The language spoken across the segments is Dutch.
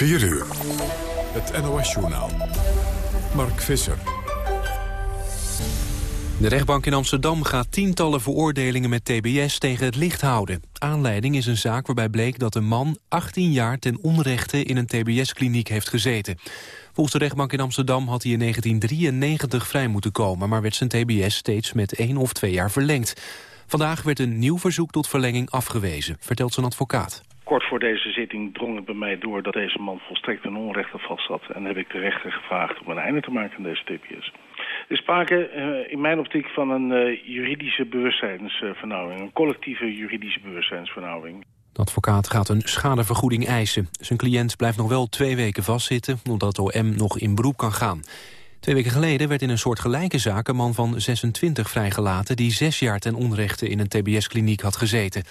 4 uur. Het NOS-journaal. Mark Visser. De rechtbank in Amsterdam gaat tientallen veroordelingen met tbs tegen het licht houden. Aanleiding is een zaak waarbij bleek dat een man 18 jaar ten onrechte in een tbs-kliniek heeft gezeten. Volgens de rechtbank in Amsterdam had hij in 1993 vrij moeten komen... maar werd zijn tbs steeds met één of twee jaar verlengd. Vandaag werd een nieuw verzoek tot verlenging afgewezen, vertelt zijn advocaat. Kort voor deze zitting drong het bij mij door dat deze man volstrekt een onrechte vast zat. En heb ik de rechter gevraagd om een einde te maken aan deze TPS. Er is sprake uh, in mijn optiek van een uh, juridische bewustzijnsvernauwing. Een collectieve juridische bewustzijnsvernauwing. De advocaat gaat een schadevergoeding eisen. Zijn cliënt blijft nog wel twee weken vastzitten... omdat OM nog in beroep kan gaan. Twee weken geleden werd in een soort gelijke zaak... een man van 26 vrijgelaten... die zes jaar ten onrechte in een tbs-kliniek had gezeten.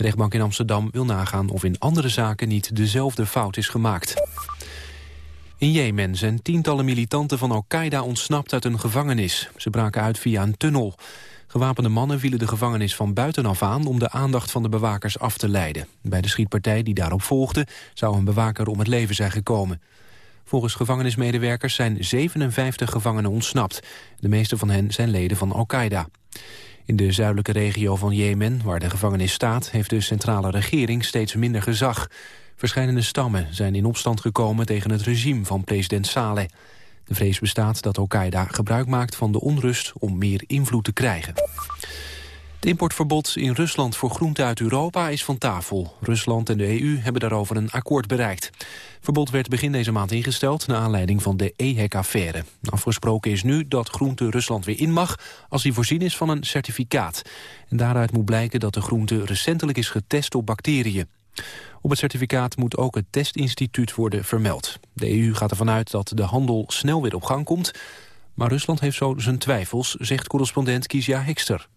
De rechtbank in Amsterdam wil nagaan of in andere zaken... niet dezelfde fout is gemaakt. In Jemen zijn tientallen militanten van Al-Qaeda ontsnapt uit een gevangenis. Ze braken uit via een tunnel. Gewapende mannen vielen de gevangenis van buitenaf aan... om de aandacht van de bewakers af te leiden. Bij de schietpartij die daarop volgde... zou een bewaker om het leven zijn gekomen. Volgens gevangenismedewerkers zijn 57 gevangenen ontsnapt. De meeste van hen zijn leden van Al-Qaeda. In de zuidelijke regio van Jemen, waar de gevangenis staat... heeft de centrale regering steeds minder gezag. Verschillende stammen zijn in opstand gekomen tegen het regime van president Saleh. De vrees bestaat dat Al-Qaeda gebruik maakt van de onrust om meer invloed te krijgen. Het importverbod in Rusland voor groenten uit Europa is van tafel. Rusland en de EU hebben daarover een akkoord bereikt. Het verbod werd begin deze maand ingesteld... naar aanleiding van de EHEC-affaire. Afgesproken is nu dat groente Rusland weer in mag... als die voorzien is van een certificaat. En daaruit moet blijken dat de groente recentelijk is getest op bacteriën. Op het certificaat moet ook het testinstituut worden vermeld. De EU gaat ervan uit dat de handel snel weer op gang komt... maar Rusland heeft zo zijn twijfels, zegt correspondent Kizia Hekster.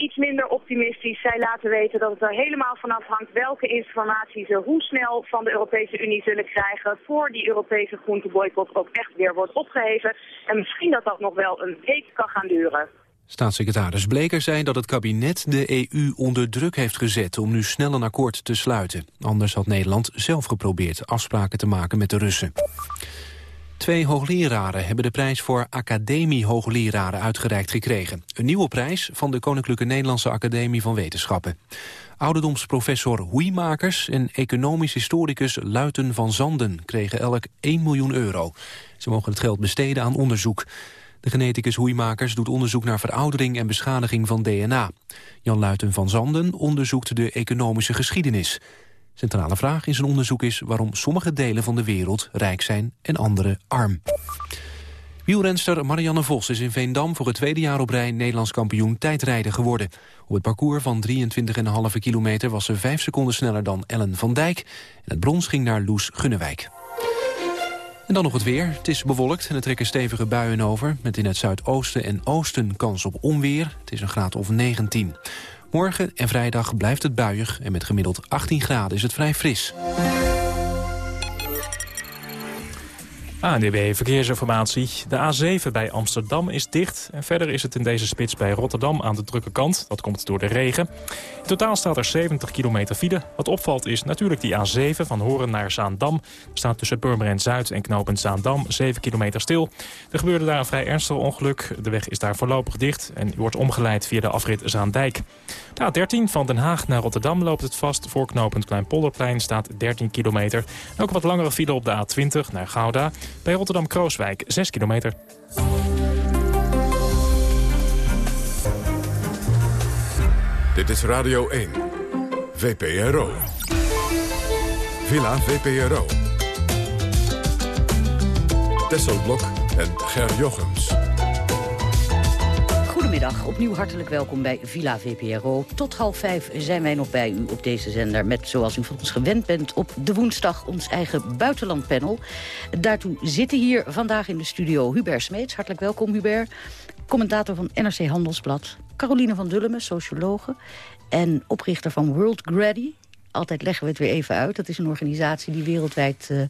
Iets minder optimistisch. Zij laten weten dat het er helemaal vanaf hangt welke informatie ze hoe snel van de Europese Unie zullen krijgen... voor die Europese groenteboycott ook echt weer wordt opgeheven. En misschien dat dat nog wel een week kan gaan duren. Staatssecretaris Bleker zei dat het kabinet de EU onder druk heeft gezet om nu snel een akkoord te sluiten. Anders had Nederland zelf geprobeerd afspraken te maken met de Russen. Twee hoogleraren hebben de prijs voor academie-hoogleraren uitgereikt gekregen. Een nieuwe prijs van de Koninklijke Nederlandse Academie van Wetenschappen. Ouderdomsprofessor Hoeimakers en economisch historicus Luiten van Zanden kregen elk 1 miljoen euro. Ze mogen het geld besteden aan onderzoek. De geneticus Hoeimakers doet onderzoek naar veroudering en beschadiging van DNA. Jan Luiten van Zanden onderzoekt de economische geschiedenis. Centrale vraag in zijn onderzoek is waarom sommige delen van de wereld rijk zijn en andere arm. Wielrenster Marianne Vos is in Veendam voor het tweede jaar op rij Nederlands kampioen tijdrijden geworden. Op het parcours van 23,5 kilometer was ze vijf seconden sneller dan Ellen van Dijk. En het brons ging naar Loes Gunnewijk. En dan nog het weer. Het is bewolkt en er trekken stevige buien over... met in het zuidoosten en oosten kans op onweer. Het is een graad of 19. Morgen en vrijdag blijft het buiig en met gemiddeld 18 graden is het vrij fris. ANDB Verkeersinformatie. De A7 bij Amsterdam is dicht. En verder is het in deze spits bij Rotterdam aan de drukke kant. Dat komt door de regen. In totaal staat er 70 kilometer file. Wat opvalt is natuurlijk die A7 van Horen naar Zaandam. Staat tussen Purmerend Zuid en knooppunt Zaandam 7 kilometer stil. Er gebeurde daar een vrij ernstig ongeluk. De weg is daar voorlopig dicht en wordt omgeleid via de afrit Zaandijk. De A13 van Den Haag naar Rotterdam loopt het vast. Voor knooppunt Kleinpolderplein staat 13 kilometer. En ook wat langere file op de A20 naar Gouda. Bij Rotterdam-Krooswijk 6 kilometer. Dit is Radio 1. VPRO. Villa VPRO. Tesselblok en Ger Jochems. Goedemiddag, opnieuw hartelijk welkom bij Villa VPRO. Tot half vijf zijn wij nog bij u op deze zender... met, zoals u van ons gewend bent, op de woensdag ons eigen buitenlandpanel. Daartoe zitten hier vandaag in de studio Hubert Smeets. Hartelijk welkom, Hubert. Commentator van NRC Handelsblad. Caroline van Dullemen, sociologe. En oprichter van World Grady. Altijd leggen we het weer even uit. Dat is een organisatie die wereldwijd uh,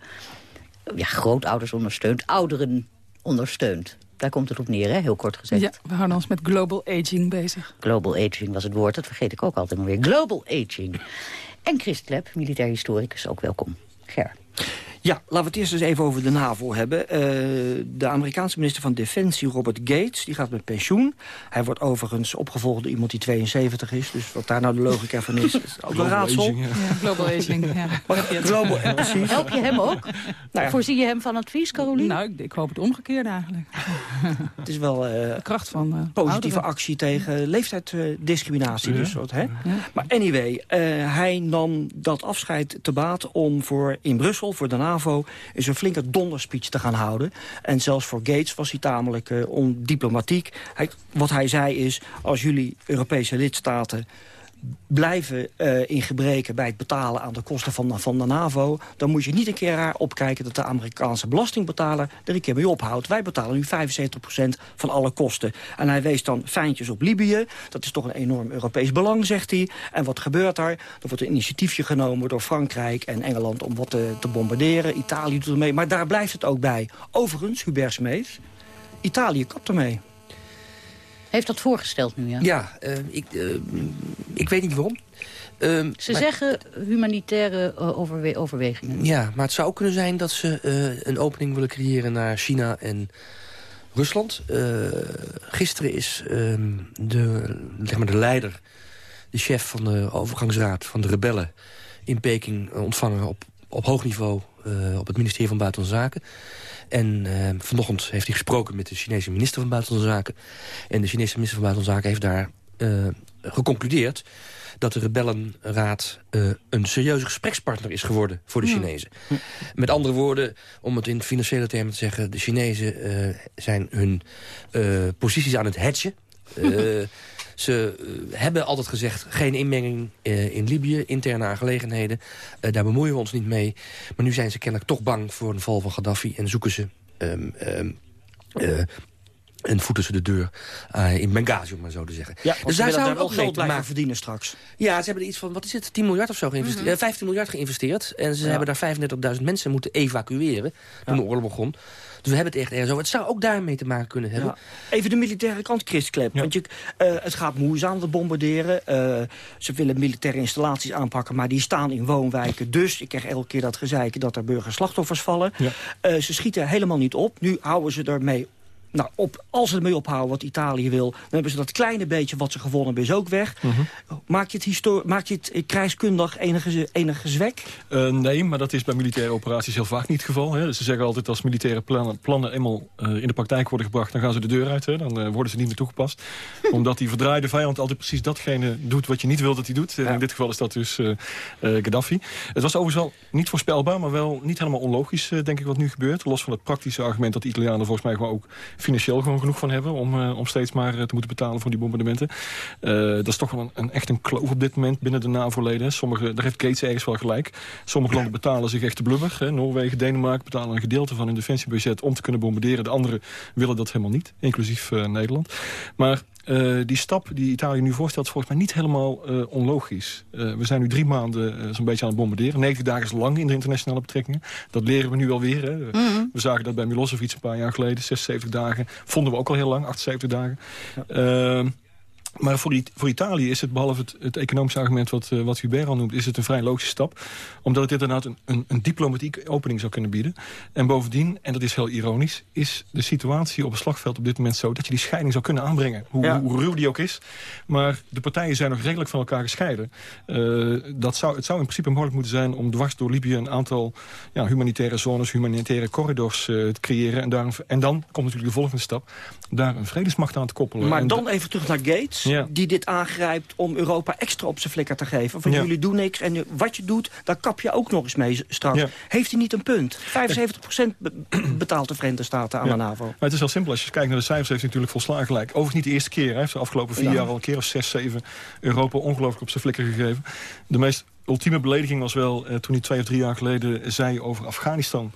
ja, grootouders ondersteunt. Ouderen ondersteunt. Daar komt het op neer, hè? heel kort gezegd. Ja, we houden ons met global aging bezig. Global aging was het woord, dat vergeet ik ook altijd maar weer. Global aging. En Chris Klep, militair historicus, ook welkom. Ger. Ja, laten we het eerst eens even over de NAVO hebben. Uh, de Amerikaanse minister van Defensie, Robert Gates, die gaat met pensioen. Hij wordt overigens opgevolgd door iemand die 72 is. Dus wat daar nou de logica van is, is ook een raadsel. Aging, ja. ja. global aging, ja. global, precies. Help je hem ook? Nou ja. Voorzie je hem van advies, Caroline? Nou, ik, ik hoop het omgekeerde eigenlijk. het is wel uh, de kracht van uh, positieve ouderen. actie tegen leeftijdsdiscriminatie. Dus wat, hè? Maar anyway, hij nam dat afscheid te baat om voor in Brussel, voor de NAVO... is een flinke donderspeech te gaan houden. En zelfs voor Gates was hij tamelijk uh, ondiplomatiek. Hij, wat hij zei is, als jullie Europese lidstaten blijven uh, in gebreken bij het betalen aan de kosten van, van de NAVO... dan moet je niet een keer raar opkijken dat de Amerikaanse belastingbetaler er een keer mee ophoudt. Wij betalen nu 75% van alle kosten. En hij wees dan fijntjes op Libië. Dat is toch een enorm Europees belang, zegt hij. En wat gebeurt daar? Er wordt een initiatiefje genomen door Frankrijk en Engeland... om wat te, te bombarderen. Italië doet ermee. Maar daar blijft het ook bij. Overigens, Hubert Smees, Italië kapt ermee. Heeft dat voorgesteld nu, ja? Ja, uh, ik, uh, ik weet niet waarom. Uh, ze maar, zeggen humanitaire overwe overwegingen. Ja, maar het zou kunnen zijn dat ze uh, een opening willen creëren naar China en Rusland. gisteren is ehm, de, zeg maar de leider, de chef van de overgangsraad van de rebellen... in Peking ontvangen op, op hoog niveau op het ministerie van Buitenlandse Zaken. En uh, vanochtend heeft hij gesproken met de Chinese minister van Buitenlandse Zaken. En de Chinese minister van Buitenlandse Zaken heeft daar uh, geconcludeerd... dat de rebellenraad uh, een serieuze gesprekspartner is geworden voor de Chinezen. Met andere woorden, om het in financiële termen te zeggen... de Chinezen zijn hun posities aan het hedgen... Ze uh, hebben altijd gezegd, geen inmenging uh, in Libië, interne aangelegenheden. Uh, daar bemoeien we ons niet mee. Maar nu zijn ze kennelijk toch bang voor een val van Gaddafi... en zoeken ze um, um, een voet tussen de deur in Benghazi, om maar zo te zeggen. Ja, dus daar zou ook geld blijven verdienen straks. Ja, ze hebben er iets van, wat is het, 10 miljard of zo geïnvesteerd? Mm -hmm. 15 miljard geïnvesteerd. En ze ja. hebben daar 35.000 mensen moeten evacueren toen ja. de oorlog begon. Dus we hebben het echt ergens over. Het zou ook daarmee te maken kunnen hebben. Ja. Even de militaire kant, Chris Klep. Ja. Want je, uh, het gaat moeizaam, het bombarderen. Uh, ze willen militaire installaties aanpakken, maar die staan in woonwijken. Dus ik krijg elke keer dat gezeiken dat er burgerslachtoffers vallen. Ja. Uh, ze schieten helemaal niet op. Nu houden ze ermee nou, op, als ze ermee ophouden wat Italië wil... dan hebben ze dat kleine beetje wat ze gewonnen hebben is ook weg. Mhm. Maak je het, histor maak je het krijgskundig enige, enige zwek? Uh, nee, maar dat is bij militaire operaties heel vaak niet het geval. Hè. Ze zeggen altijd als militaire plannen, plannen eenmaal uh, in de praktijk worden gebracht... dan gaan ze de deur uit, hè. dan uh, worden ze niet meer toegepast. Omdat die verdraaide vijand altijd precies datgene doet wat je niet wil dat hij doet. Ja. In dit geval is dat dus Gaddafi. Het was overigens wel niet voorspelbaar, maar wel niet helemaal onlogisch... denk ik wat nu gebeurt. Los van het praktische argument dat de Italianen volgens mij gewoon ook financieel gewoon genoeg van hebben... om, uh, om steeds maar uh, te moeten betalen voor die bombardementen. Uh, dat is toch wel een, een, echt een kloof op dit moment binnen de NAVO-leden. Sommige, daar heeft Gates ergens wel gelijk. Sommige landen betalen zich echt de blubber. Hè. Noorwegen, Denemarken betalen een gedeelte van hun defensiebudget... om te kunnen bombarderen. De anderen willen dat helemaal niet, inclusief Nederland. Maar uh, die stap die Italië nu voorstelt... is volgens mij niet helemaal uh, onlogisch. Uh, we zijn nu drie maanden zo'n beetje aan het bombarderen. 90 dagen is lang in de internationale betrekkingen. Dat leren we nu alweer. Hè. Mm -hmm. We zagen dat bij Milosevic een paar jaar geleden. 76 dagen. Vonden we ook al heel lang, 78 dagen. Ja. Maar voor, voor, Italië is het, behalve het, het economische argument wat, uh, wat Hubert al noemt... is het een vrij logische stap. Omdat het inderdaad een, een, een diplomatieke opening zou kunnen bieden. En bovendien, en dat is heel ironisch... is de situatie op het slagveld op dit moment zo... dat je die scheiding zou kunnen aanbrengen. Hoe, ja. hoe ruw die ook is. Maar de partijen zijn nog redelijk van elkaar gescheiden. Uh, dat zou, het zou in principe mogelijk moeten zijn... om dwars door Libië een aantal ja, humanitaire zones... humanitaire corridors uh, te creëren. En, daar, en dan komt natuurlijk de volgende stap... daar een vredesmacht aan te koppelen. Maar en dan even terug naar Gates... Ja. die dit aangrijpt om Europa extra op zijn flikker te geven. Van ja. jullie doen niks en wat je doet, daar kap je ook nog eens mee straks. Ja. Heeft hij niet een punt? 75% be betaalt de Verenigde Staten aan de NAVO. Maar het is heel simpel. Als je kijkt naar de cijfers, heeft hij natuurlijk volslagen gelijk. Overigens niet de eerste keer. Hij heeft de afgelopen vier jaar al een keer of zes, zeven Europa ongelooflijk op zijn flikker gegeven. De meest ultieme belediging was wel uh, toen hij twee of drie jaar geleden zei over Afghanistan...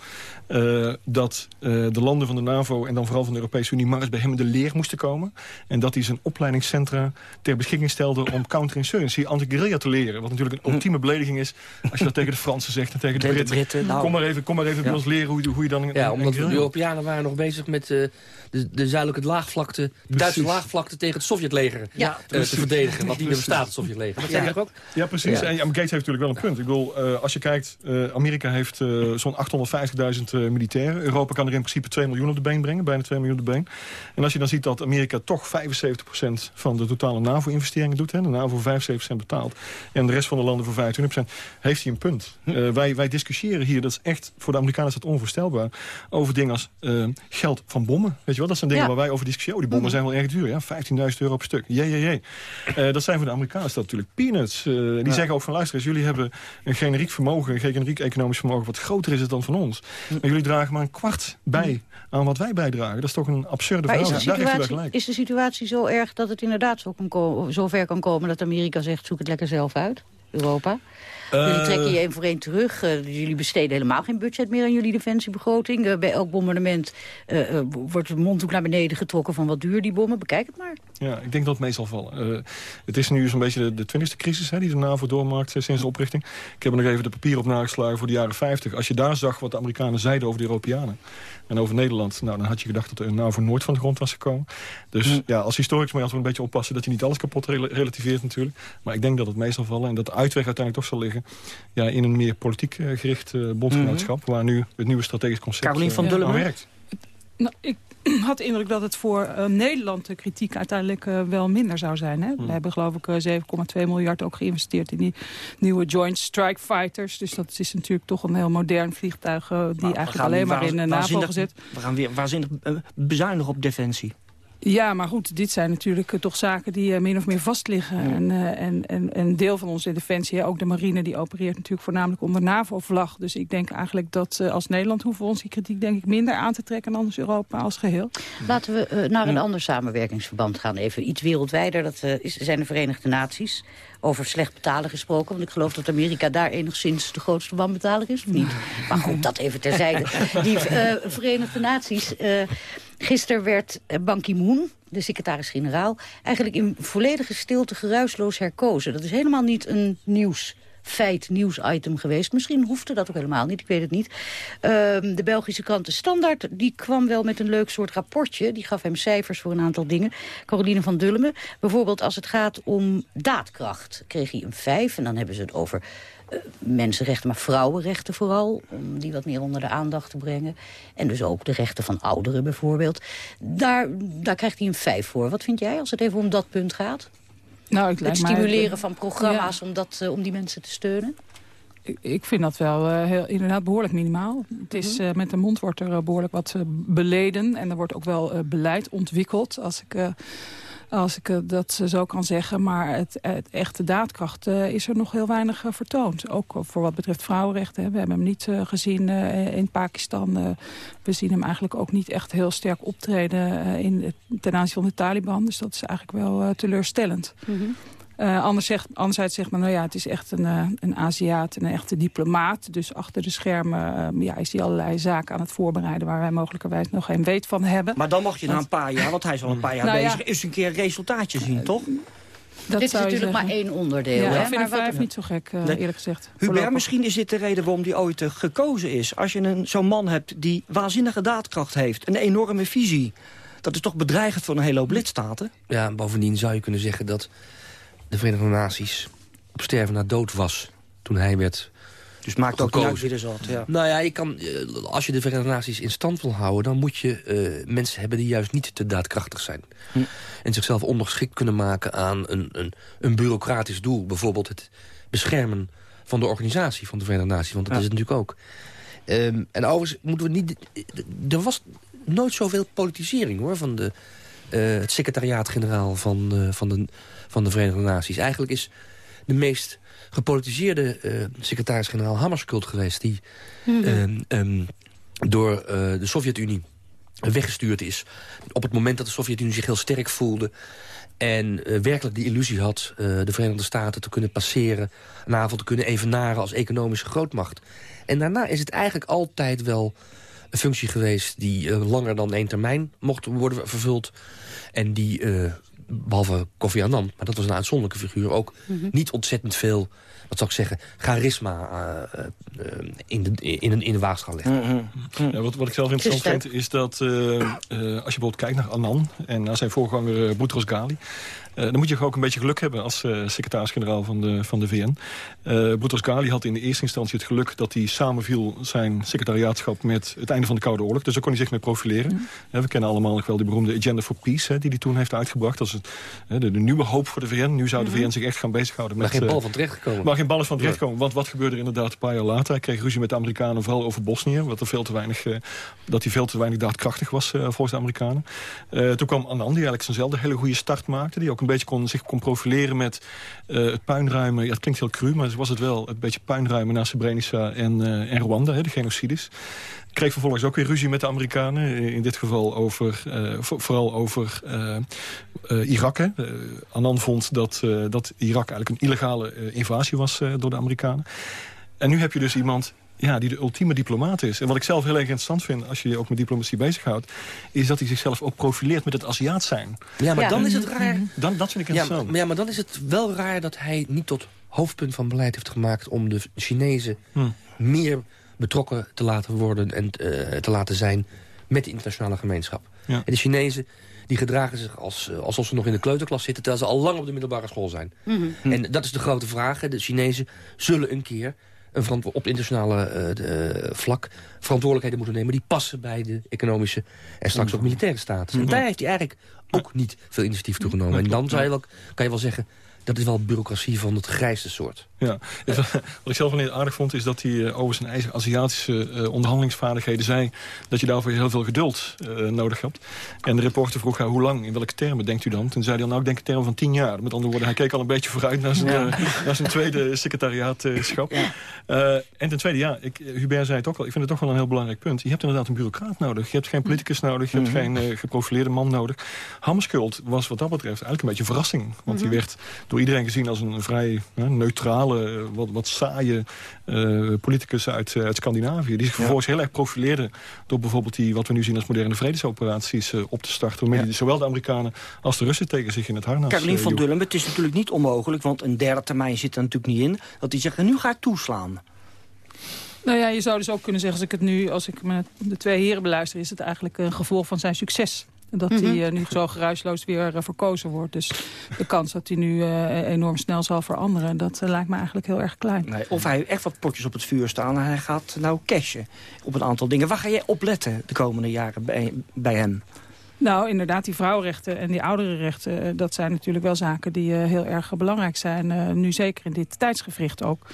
Uh, dat uh, de landen van de NAVO en dan vooral van de Europese Unie... maar eens bij hem in de leer moesten komen. En dat hij zijn opleidingscentra ter beschikking stelde... om counterinsurgency, anti-guerrilla te leren. Wat natuurlijk een ultieme belediging is... als je dat tegen de Fransen zegt en tegen de, de Britten. Britten nou. Kom maar even, kom maar even ja. bij ons leren hoe, hoe je dan... Ja, omdat de Europeanen waren nog bezig met... Uh, de, de zuidelijke laagvlakte, de Duitse laagvlakte tegen het Sovjetleger ja, uh, te verdedigen. Wat niet meer bestaat, het Sovjetleger. Dat ja. ook? Ja, precies. Ja. En Gates heeft natuurlijk wel een punt. Ik bedoel, uh, als je kijkt, uh, Amerika heeft uh, zo'n 850.000 militairen. Europa kan er in principe 2 miljoen op de been brengen, bijna 2 miljoen op de been. En als je dan ziet dat Amerika toch 75% van de totale NAVO-investeringen doet... Hè, de NAVO 75% betaalt en de rest van de landen voor 25%, heeft hij een punt. Hm. wij, wij discussiëren hier, dat is echt, voor de Amerikanen is dat onvoorstelbaar... over dingen als geld van bommen. Weet je wel, dat zijn dingen waar wij over discussiëren. Oh, die bommen hm. zijn wel erg duur, ja, 15.000 euro per stuk. Jee, jee, jee. dat zijn voor de Amerikanen dat natuurlijk peanuts. die zeggen ook van, luister eens, jullie hebben een generiek vermogen... een generiek economisch vermogen wat groter is dan van ons. Hm. Maar jullie dragen maar een kwart bij aan wat wij bijdragen. Dat is toch een absurde maar verhaal. Is de, situatie, is de situatie zo erg dat het inderdaad zo, kan zo ver kan komen... dat Amerika zegt, zoek het lekker zelf uit, Europa? Jullie eh, trekken je één voor één terug. Uh, jullie besteden helemaal geen budget meer aan jullie defensiebegroting. Uh, bij elk bombardement wordt de mondhoek naar beneden getrokken van wat duur die bommen. Bekijk het maar. Ja, ik denk dat het meestal vallen. het is nu zo'n beetje de, de twintigste crisis hè, die de NAVO doormaakt sinds de oprichting. Ik heb er nog even de papier op nageslagen voor de jaren 50. Als je daar zag wat de Amerikanen zeiden over de Europeanen en over Nederland... Nou, dan had je gedacht dat de NAVO nooit van de grond was gekomen. Dus hm. ja, als historicus moet je altijd een beetje oppassen... dat je niet alles kapot relativeert natuurlijk. Maar ik denk dat het meestal vallen en dat de uitweg uiteindelijk toch zal liggen... Ja, in een meer politiek uh, gericht uh, bondgenootschap... Mhm. waar nu het nieuwe strategisch concept Carolien van uh, werkt. Nou, ik had de indruk dat het voor uh, Nederland de kritiek uiteindelijk uh, wel minder zou zijn. Hè? Hmm. We hebben geloof ik uh, 7,2 miljard ook geïnvesteerd in die nieuwe Joint Strike Fighters. Dus dat is natuurlijk toch een heel modern vliegtuig die maar eigenlijk alleen maar in de NAVO gezet. We gaan weer waanzinnig bezuinigen op defensie. Ja, maar goed, dit zijn natuurlijk uh, toch zaken die uh, min of meer vastliggen. En, uh, en, en een deel van onze defensie, ook de marine, die opereert natuurlijk voornamelijk onder NAVO-vlag. Dus ik denk eigenlijk dat als Nederland hoeven we ons die kritiek denk ik minder aan te trekken dan als Europa als geheel. Laten we naar een ander samenwerkingsverband gaan, even iets wereldwijder. Dat is, zijn de Verenigde Naties over slecht betalen gesproken. Want ik geloof dat Amerika daar enigszins de grootste wanbetaler is, of niet? Maar goed, dat even terzijde. Die Verenigde Naties Gisteren werd eh, Ban Ki-moon, de secretaris-generaal... eigenlijk in volledige stilte geruisloos herkozen. Dat is helemaal niet een nieuws feit, nieuwsitem geweest. Misschien hoefde dat ook helemaal niet, ik weet het niet. Ehm, de Belgische krant De Standaard die kwam wel met een leuk soort rapportje. Die gaf hem cijfers voor een aantal dingen. Caroline van Dullemen, bijvoorbeeld als het gaat om daadkracht... kreeg hij een vijf en dan hebben ze het over mensenrechten, maar vrouwenrechten vooral. Om die wat meer onder de aandacht te brengen. En dus ook de rechten van ouderen bijvoorbeeld. Daar, daar krijgt hij een vijf voor. Wat vind jij als het even om dat punt gaat? Nou, het, stimuleren van programma's om, dat, uh, om die mensen te steunen? Ik vind dat wel uh, heel, inderdaad behoorlijk minimaal. Het is, uh, met de mond wordt er behoorlijk wat beleden. En er wordt ook wel beleid ontwikkeld. Als ik als ik dat zo kan zeggen. Maar het, het echte daadkracht uh, is er nog heel weinig uh, vertoond. Ook voor wat betreft vrouwenrechten. Hè. We hebben hem niet gezien in Pakistan. we zien hem eigenlijk ook niet echt heel sterk optreden in, ten aanzien van de Taliban. Dus dat is eigenlijk wel teleurstellend. Mm. Uh, anders zegt, anderzijds zegt men, nou ja, het is echt een, uh, een Aziat, een echte diplomaat. Dus achter de schermen uh, ja, is hij allerlei zaken aan het voorbereiden... waar wij mogelijkerwijs nog geen weet van hebben. Maar dan mag je na een paar jaar, want hij is al een paar jaar nou bezig... Ja, eens een keer resultaatje zien, toch? Dat dit is natuurlijk maar één onderdeel. Ja, hè? ik vind maar vijf niet zo gek, nee. eerlijk gezegd. Hubert, misschien is dit de reden waarom die ooit gekozen is. Als je zo'n man hebt die waanzinnige daadkracht heeft... een enorme visie... dat is toch bedreigend voor een hele hoop lidstaten? Ja, bovendien zou je kunnen zeggen dat de Verenigde Naties op sterven na dood was toen hij werd dus maakt ook niet uit wie er zat. Ja. Nou ja, je kan, eh, als je de Verenigde Naties in stand wil houden... dan moet je uh, mensen hebben die juist niet te daadkrachtig zijn. Hm. En zichzelf ondergeschikt kunnen maken aan een, een, een bureaucratisch doel. Bijvoorbeeld het beschermen van de organisatie van de Verenigde Naties. Want dat is het natuurlijk ook. Um, en overigens moeten we niet... Er was nooit zoveel politisering hoor, van de, uh, het secretariaat-generaal van, uh, van de van de Verenigde Naties. Eigenlijk is de meest gepolitiseerde uh, secretaris-generaal Hammarskjöld geweest... die mm door uh, de Sovjet-Unie weggestuurd is. Op het moment dat de Sovjet-Unie zich heel sterk voelde... en uh, werkelijk die illusie had de Verenigde Staten te kunnen passeren... een avond te kunnen evenaren als economische grootmacht. En daarna is het eigenlijk altijd wel een functie geweest... die langer dan één termijn mocht worden vervuld... en die behalve Kofi Annan, maar dat was een uitzonderlijke figuur... ook mhm. niet ontzettend veel, wat zou ik zeggen, charisma uh, uh, in, de, in, in de waagschaal leggen. Mhm. Ja, wat, wat ik zelf interessant vind, is dat uh, als je bijvoorbeeld kijkt naar Annan... en naar zijn voorganger Boutros Ghali... dan moet je ook een beetje geluk hebben als secretaris-generaal van de, van de VN. Boutros Ghali had in de eerste instantie het geluk dat hij samenviel zijn secretariaatschap met het einde van de Koude Oorlog. Dus daar kon hij zich mee profileren. we kennen allemaal nog wel die beroemde Agenda for Peace hè, die hij toen heeft uitgebracht. Dat is het, de, de, nieuwe hoop voor de VN. Nu zou de VN zich echt gaan bezighouden met... Maar geen bal van terecht gekomen. Maar geen bal is van terecht gekomen. Want wat gebeurde er inderdaad een paar jaar later? Hij kreeg ruzie met de Amerikanen, vooral over Bosnië. Wat er veel te weinig, dat hij veel te weinig daadkrachtig was volgens de Amerikanen. toen kwam Anand, die eigenlijk zijnzelfde hele goede start maakte. Die ook een beetje kon, zich kon profileren met het puinruimen. Ja, het klinkt heel cru, maar was het wel. Het beetje puinruimen naar Srebrenica en, en Rwanda, hè, de genocides kreeg vervolgens ook weer ruzie met de Amerikanen. In dit geval over, vooral over Irak. Hè. Annan vond dat, dat Irak eigenlijk een illegale invasie was door de Amerikanen. En nu heb je dus iemand ja, die de ultieme diplomaat is. En wat ik zelf heel erg interessant vind, als je je ook met diplomatie bezighoudt... is dat hij zichzelf ook profileert met het Aziat zijn. Ja, maar dan is het raar... Dan, dat vind ik interessant. Ja, maar, ja, maar dan is het wel raar dat hij niet tot hoofdpunt van beleid heeft gemaakt... om de Chinezen hm. meer betrokken te laten worden en uh, te laten zijn met de internationale gemeenschap. En de Chinezen die gedragen zich als, uh, alsof ze nog in de kleuterklas zitten... terwijl ze al lang op de middelbare school zijn. Mm -hmm. En dat is de grote vraag. De Chinezen zullen een keer een op internationale uh, vlak verantwoordelijkheden moeten nemen... die passen bij de economische en straks ook militaire status. En daar heeft hij eigenlijk ook niet veel initiatief toegenomen. En dan zou je wel, kan je wel zeggen dat is wel bureaucratie van het grijste soort. Ja, wat ik zelf wel aardig vond is dat hij uh, over zijn eigen Aziatische uh, onderhandelingsvaardigheden zei... dat je daarvoor heel veel geduld uh, nodig hebt. En de reporter vroeg haar hoe lang, in welke termen denkt u dan? Toen zei hij, nou ik denk in termen van tien jaar. Met andere woorden, hij keek al een beetje vooruit naar zijn, naar zijn tweede secretariaatschap. Ja. en ten tweede, ja, ik, Hubert zei het ook al, ik vind het toch wel een heel belangrijk punt. Je hebt inderdaad een bureaucraat nodig. Je hebt geen politicus nodig, je hebt mhm. geen geprofileerde man nodig. Hammarskjöld was wat dat betreft eigenlijk een beetje een verrassing. Want die mhm. werd door iedereen gezien als een vrij neutrale, eh, wat, wat saaie uh, politicus uit, uh, uit Scandinavië. Die zich vervolgens heel erg profileerde door bijvoorbeeld die, wat we nu zien als moderne vredesoperaties uh, op te starten. Waarmee ja. zowel de Amerikanen als de Russen tegen zich in het harnas Caroline van Dullen, het is natuurlijk niet onmogelijk, want een derde termijn zit er natuurlijk niet in, dat die zeggen, nu ga ik toeslaan. Nou ja, je zou dus ook kunnen zeggen, als ik het nu, als ik de twee heren beluister, is het eigenlijk een gevolg van zijn succes dat hij mhm. uh, nu zo geruisloos weer uh, verkozen wordt. Dus de kans dat hij nu uh, enorm snel zal veranderen... dat lijkt me eigenlijk heel erg klein. Nee, of hij heeft echt wat potjes op het vuur staan... en hij gaat nou cashen op een aantal dingen. Waar ga jij opletten de komende jaren bij, bij hem? Nou, inderdaad, die vrouwenrechten en die ouderenrechten... Eh, dat zijn natuurlijk wel zaken die uh, heel erg belangrijk zijn. Uh, nu zeker in dit tijdsgevricht ook.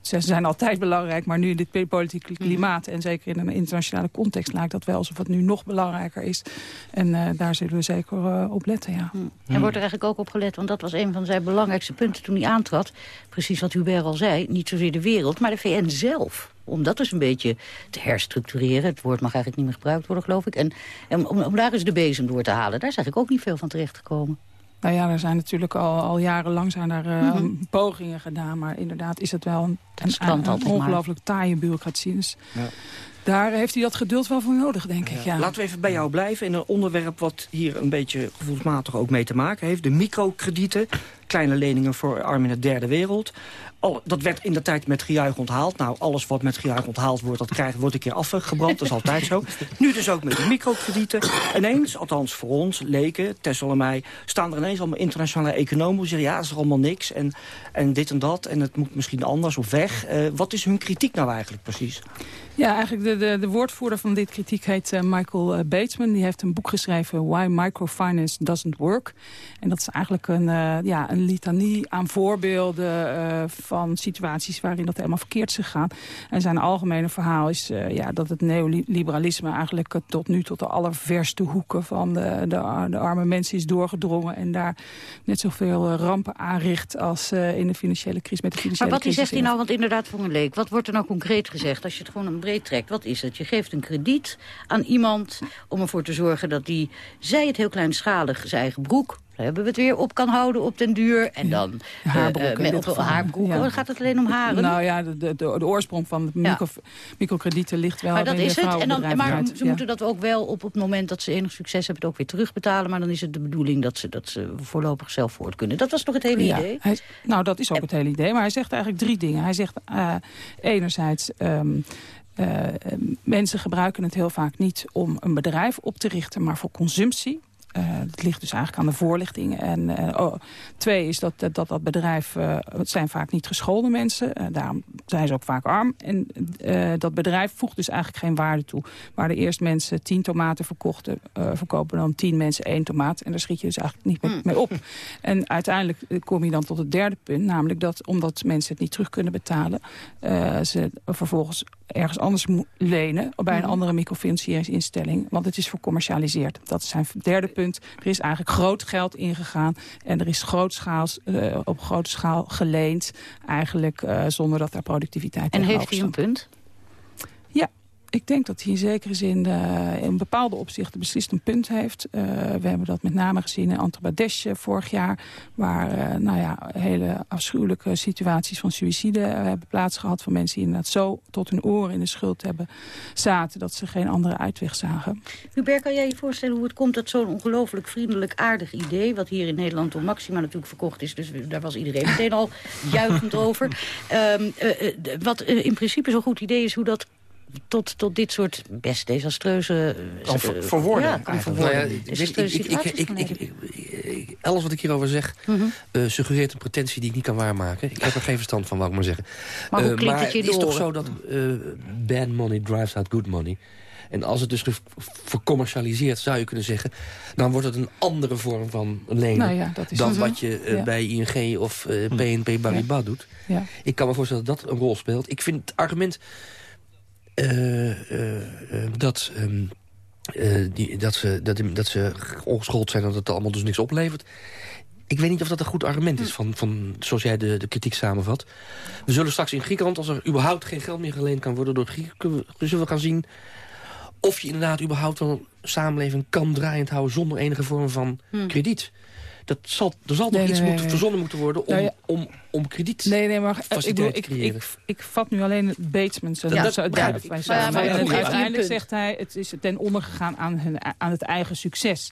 Ze zijn altijd belangrijk, maar nu in dit politieke mhm. klimaat... en zeker in een internationale context lijkt dat wel alsof het nu nog belangrijker is. En daar zullen we zeker op letten, ja. Hmm. En wordt er eigenlijk ook op gelet, want dat was een van zijn belangrijkste punten toen hij aantrad. Precies wat Hubert al zei, niet zozeer de wereld, maar de VN zelf om dat dus een beetje te herstructureren. Het woord mag eigenlijk niet meer gebruikt worden, geloof ik. En, en om, om daar eens de bezem door te halen. Daar is eigenlijk ook niet veel van terechtgekomen. Nou ja, er zijn natuurlijk al, al jarenlang zijn er uh, pogingen gedaan. Maar inderdaad is het wel een, een, een ongelooflijk taaie bureaucratie. Dus ja. Daar heeft hij dat geduld wel voor nodig, denk ik. Ja. Laten we even bij jou blijven in een onderwerp wat hier een beetje gevoelsmatig ook mee te maken heeft. De microkredieten, kleine leningen voor armen in de derde wereld dat werd in de tijd met gejuich onthaald. Nou, alles wat met gejuich onthaald wordt, dat krijgt, wordt een keer afgebrand. Dat is altijd zo. Nu dus ook met de microkredieten. Ineens, althans voor ons, leken, Tessel en mij... staan er ineens allemaal internationale economen die zeggen... ja, is er allemaal niks en, en dit en dat en het moet misschien anders of weg. Uh, wat is hun kritiek nou eigenlijk precies? Ja, eigenlijk de, de, de woordvoerder van dit kritiek heet uh, Michael uh, Batesman. Die heeft een boek geschreven, Why Microfinance Doesn't Work. En dat is eigenlijk een, ja, een litanie aan voorbeelden van situaties waarin dat helemaal verkeerd is gegaan. En zijn algemene verhaal is ja, dat het neoliberalisme eigenlijk tot nu tot de allerverste hoeken van de, de, de, arme mensen is doorgedrongen. En daar net zoveel rampen aanricht als in de financiële crisis met de financiële Maar wat crisis. zegt hij nou, want inderdaad voor een leek, wat wordt er nou concreet gezegd als je het gewoon een breed trekt. Wat is het? Je geeft een krediet aan iemand om ervoor te zorgen dat die, zij het heel kleinschalig, zijn eigen broek hebben we het weer op kan houden op den duur. En dan haarbroeken. Uh, uh, haarbroeken. Ja. gaat het alleen om haren? Nou ja, de, de, de, oorsprong van micro, microkredieten ligt wel maar dat is het. En dan, maar ze moeten dat ook wel op het moment dat ze enig succes hebben... ook weer terugbetalen. Maar dan is het de bedoeling dat ze, dat ze voorlopig zelf voort kunnen. Dat was toch het hele idee? Hij, nou, dat is ook het hele idee. Maar hij zegt eigenlijk drie dingen. Hij zegt uh, enerzijds... Um, uh, mensen gebruiken het heel vaak niet om een bedrijf op te richten... maar voor consumptie. Het ligt dus eigenlijk aan de voorlichting. En oh, twee is dat dat, dat bedrijf, het zijn vaak niet geschoolde mensen. daarom zijn ze ook vaak arm. En dat bedrijf voegt dus eigenlijk geen waarde toe. Waar de eerst mensen tien tomaten verkochten, verkopen dan tien mensen één tomaat. En daar schiet je dus eigenlijk niet mee, mee op. En uiteindelijk kom je dan tot het derde punt. Namelijk dat omdat mensen het niet terug kunnen betalen... ze vervolgens ergens anders lenen bij een mhm. andere microfinancieringsinstelling. Want het is vercommercialiseerd. Dat is zijn derde punt. Er is eigenlijk groot geld ingegaan en er is grootschaals, uh, op grote schaal geleend. Eigenlijk uh, zonder dat er productiviteit En heeft hij een punt? Ik denk dat hij in zekere zin uh, in bepaalde opzichten beslist een punt heeft. Uh, we hebben dat met name gezien in Bangladesh vorig jaar... waar nou ja, hele afschuwelijke situaties van suïcide hebben plaatsgehad... van mensen die inderdaad zo tot hun oren in de schuld hebben zaten... dat ze geen andere uitweg zagen. Hubert, kan jij je voorstellen hoe het komt dat zo'n ongelooflijk vriendelijk aardig idee... wat hier in Nederland door Maxima natuurlijk verkocht is... dus daar was iedereen meteen al juichend over... Um, wat in principe zo'n goed idee is hoe dat tot, tot dit soort best desastreuze... Kan ver, verwoorden. Ja, kan verwoorden. alles wat ik hierover zeg mm -hmm. uh, suggereert een pretentie die ik niet kan waarmaken. Ik heb er geen verstand van, wou ik maar zeggen. Maar hoe uh, maar het, is toch zo dat uh, bad money drives out good money. En als het dus vercommercialiseert, zou je kunnen zeggen... dan wordt het een andere vorm van lenen... Nou ja, dan wat je uh, ja. bij ING of uh, BNP Paribas ja. doet. Ik kan me voorstellen dat dat een rol speelt. Ik vind het argument dat... Um, die, dat, ze, dat, dat ze ongeschoold zijn dat het allemaal dus niks oplevert. Ik weet niet of dat een goed argument is, van, van, zoals jij de, de kritiek samenvat. We zullen straks in Griekenland, als er überhaupt geen geld meer geleend kan worden door Grieken... zullen we gaan zien of je inderdaad überhaupt een samenleving kan draaiend houden... zonder enige vorm van hm. krediet. Dat zal, er zal toch iets moeten, verzonnen moeten worden om, om, om krediet Nee, nee, maar ik, bedoel, ik, ik, ik, vat nu alleen het Batesman. Ja, dat zou duidelijk bij zijn. Maar, uiteindelijk zegt hij, het is ten onder gegaan aan, hun, aan het eigen succes.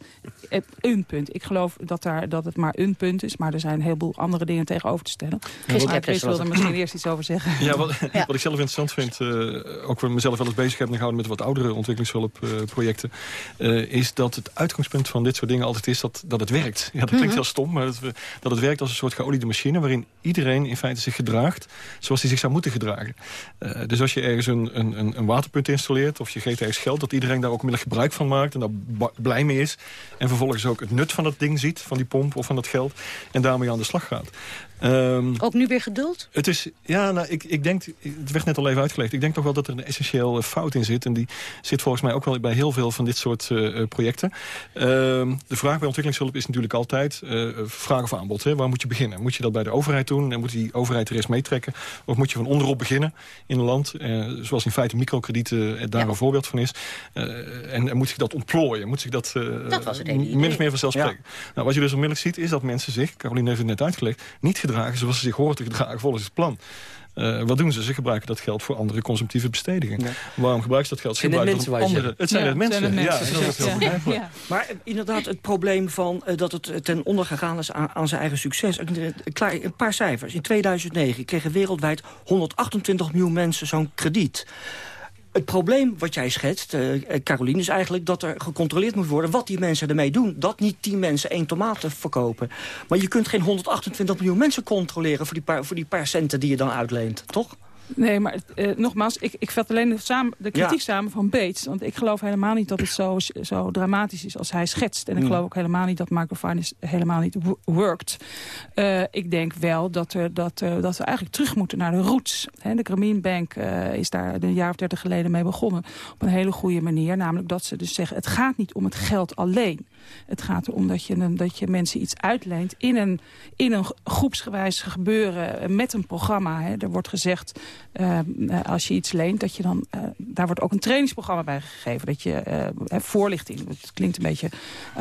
Het, een punt. Ik geloof dat, daar, dat het maar een punt is, maar er zijn een heleboel andere dingen tegenover te stellen. Chris, ja, Chris wil er misschien eerst iets over zeggen. Ja, wat, wat ik zelf interessant vind, uh, ook voor mezelf wel eens bezig heb gehouden met wat oudere ontwikkelingshulpprojecten, uh, is dat het uitgangspunt van dit soort dingen altijd is dat, dat het werkt. Ja, dat klinkt mhm. heel stom, maar dat, dat het werkt als een soort geoliede machine waarin iedereen in feite zich gedraagt zoals hij zich zou moeten gedragen. Uh, dus als je ergens een, een, een waterpunt installeert of je geeft ergens geld... dat iedereen daar ook onmiddellijk gebruik van maakt en daar blij mee is. En vervolgens ook het nut van dat ding ziet, van die pomp of van dat geld. En daarmee aan de slag gaat. Um, ook nu weer geduld? Het is, ja, nou, ik, ik denk, het werd net al even uitgelegd. Ik denk toch wel dat er een essentieel eh, fout in zit. En die zit volgens mij ook wel bij heel veel van dit soort uh, projecten. Um, de vraag bij ontwikkelingshulp is natuurlijk altijd uh, vraag of aanbod. Hè? Waar moet je beginnen? Moet je dat bij de overheid doen? En moet die overheid er eens meetrekken? Of moet je van onderop beginnen in een land? Uh, zoals in feite microkredieten daar een voorbeeld van is. en, en, moet zich dat ontplooien? Moet zich dat, dat was het min of meer vanzelfsprekend? Ja. Nou, wat je dus onmiddellijk ziet is dat mensen zich, Caroline heeft het net uitgelegd, niet gedragen zoals ze zich horen te gedragen volgens het plan. Uh, wat doen ze? Ze gebruiken dat geld voor andere consumptieve bestedingen. Waarom gebruiken ze dat geld? Ze het mensen andere, het zijn ja, het mensen. Het mensen. Ja, dat is heel ja. Maar inderdaad het probleem van uh, dat het ten onder gegaan is aan, aan zijn eigen succes. Een, een paar cijfers. In 2009 kregen wereldwijd 128 miljoen mensen zo'n krediet. Het probleem wat jij schetst, uh, Caroline, is eigenlijk dat er gecontroleerd moet worden... wat die mensen ermee doen. Dat niet tien mensen één tomaten verkopen. Maar je kunt geen 128 miljoen mensen controleren... voor die paar, voor die paar centen die je dan uitleent, toch? Nee, maar uh, nogmaals, ik, ik vat alleen de, samen, de kritiek samen van Bates. Want ik geloof helemaal niet dat het zo, zo dramatisch is als hij schetst. En ik mm. geloof ook helemaal niet dat microfinance helemaal niet workt. Uh, ik denk wel dat, er, dat, uh, dat we eigenlijk terug moeten naar de roots. He, de Grameen Bank is daar een jaar of dertig geleden mee begonnen. Op een hele goede manier. Namelijk dat ze dus zeggen, het gaat niet om het geld alleen. Het gaat erom dat je, dat je mensen iets uitleent in een, in een groepsgewijs gebeuren met een programma. Hè. Er wordt gezegd, uh, als je iets leent, dat je dan, uh, daar wordt ook een trainingsprogramma bij gegeven. Dat je uh, voorlichting, het klinkt een beetje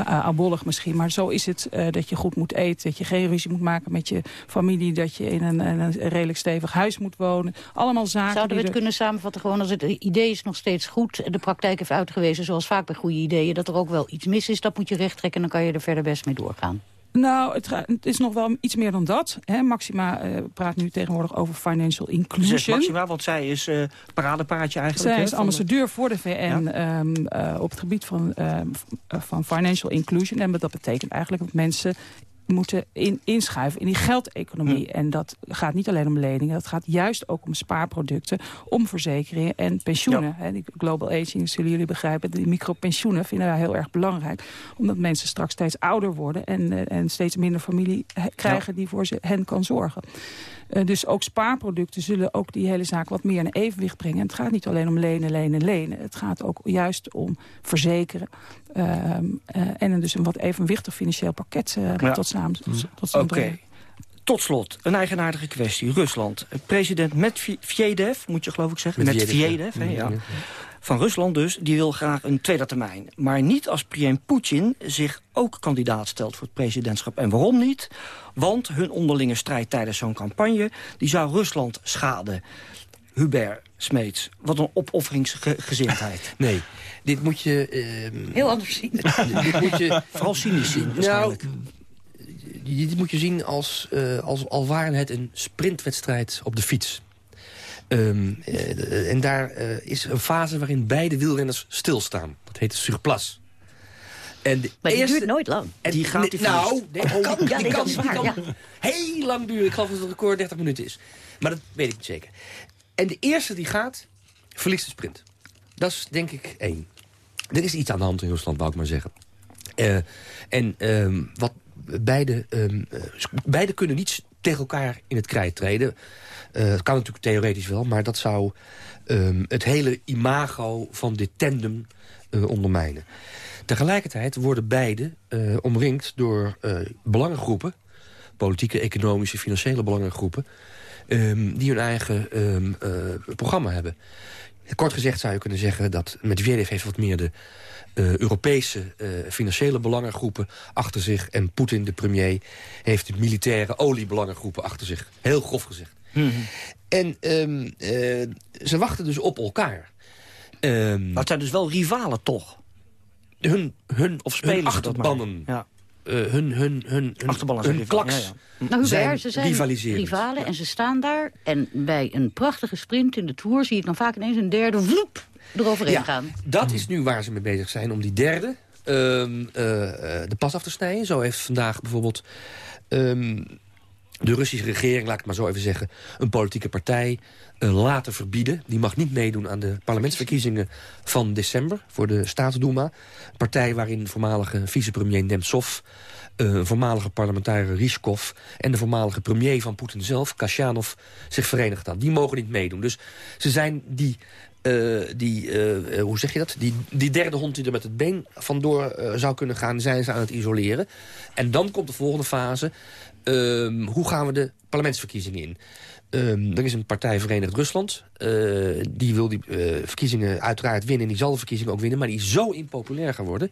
abollig misschien, maar zo is het dat je goed moet eten. Dat je geen ruzie moet maken met je familie. Dat je in een, een redelijk stevig huis moet wonen. Allemaal zaken. Zouden we het kunnen samenvatten gewoon als het idee is nog steeds goed. De praktijk heeft uitgewezen, zoals vaak bij goede ideeën, dat er ook wel iets mis is. Dat moet je recht trekken en dan kan je er verder best mee doorgaan. Nou, het, het, is nog wel iets meer dan dat. Hè. Maxima uh, praat nu tegenwoordig over financial inclusion. Zegt Maxima, want zij is uh, paradepaardje eigenlijk. Zij is ambassadeur voor de VN ja. um, uh, op het gebied van, van financial inclusion. En dat betekent eigenlijk dat mensen moeten in, inschuiven in die geldeconomie. Hm. En dat gaat niet alleen om leningen, dat gaat juist ook om spaarproducten, om verzekeringen en pensioenen. Ja. Die global aging, zullen jullie begrijpen, die micropensioenen vinden wij heel erg belangrijk. Omdat mensen straks steeds ouder worden en, uh, en steeds minder familie krijgen ja. die voor ze, hen kan zorgen. Uh, dus ook spaarproducten zullen ook die hele zaak wat meer in evenwicht brengen. En het gaat niet alleen om lenen, lenen, lenen. Het gaat ook juist om verzekeren. Uh, uh, en dus een wat evenwichtig financieel pakket ja. tot samen. Oké. Okay. Tot slot, een eigenaardige kwestie. Rusland. President Medvedev, moet je geloof ik zeggen. Medvedev, hè, ja. Van Rusland dus, die wil graag een tweede termijn. Maar niet als premier Poetin zich ook kandidaat stelt voor het presidentschap. En waarom niet? Want hun onderlinge strijd tijdens zo'n campagne... die zou Rusland schaden. Hubert Smeets, wat een opofferingsgezindheid. Nee, dit moet je... Uh, Heel anders zien. dit moet je vooral cynisch zien, Nou, dit moet je zien als, uh, als al waren het een sprintwedstrijd op de fiets. Um, uh, en daar uh, is een fase waarin beide wielrenners stilstaan. Dat heet de surplus. En de maar die eerste... duurt nooit lang. En die gaat die Nou, nee, oh, kan, ja, die kan, die kan ja. heel lang duren. Ik geloof dat het record 30 minuten is. Maar dat weet ik niet zeker. En de eerste die gaat, verliest de sprint. Dat is denk ik één. Er is iets aan de hand in Rusland, wou ik maar zeggen. Uh, en um, wat beide, um, beide kunnen niet tegen elkaar in het krijt treden. Dat kan natuurlijk theoretisch wel, maar dat zou um, het hele imago van dit tandem uh, ondermijnen. Tegelijkertijd worden beide uh, omringd door belangengroepen... politieke, economische, financiële belangengroepen... Um, die hun eigen um, programma hebben. Kort gezegd zou je kunnen zeggen dat Medvedev heeft wat meer de uh, Europese uh, financiële belangengroepen achter zich. En Poetin, de premier, heeft de militaire oliebelangengroepen achter zich. Heel grof gezegd. Mm -hmm. En um, uh, ze wachten dus op elkaar. Um, maar het zijn dus wel rivalen, toch? Hun, hun, of spelen hun achterbannen. Ja. Uh, hun, hun, hun, hun, hun klaks ja, ja. Nou, zijn ze zijn rivalen en ze staan daar. En bij een prachtige sprint in de Tour zie ik dan vaak ineens een derde vloep eroverheen ja, gaan. Dat is nu waar ze mee bezig zijn, om die derde uh, uh, de pas af te snijden. Zo heeft vandaag bijvoorbeeld um, de Russische regering, laat ik maar zo even zeggen... een politieke partij uh, laten verbieden. Die mag niet meedoen aan de parlementsverkiezingen van december... voor de Staatsdoema. Een partij waarin voormalige vicepremier Nemtsov... uh, voormalige parlementariër Rishkov... en de voormalige premier van Poetin zelf, Kasjanov, zich verenigd hadden. Die mogen niet meedoen. Dus ze zijn die uh, die, hoe zeg je dat? Die, die derde hond die er met het been vandoor zou kunnen gaan... zijn ze aan het isoleren. En dan komt de volgende fase. Um, hoe gaan we de parlementsverkiezingen in? Um, er is een partij Verenigd Rusland. die wil die verkiezingen uiteraard winnen. En die zal de verkiezingen ook winnen. Maar die is zo impopulair geworden...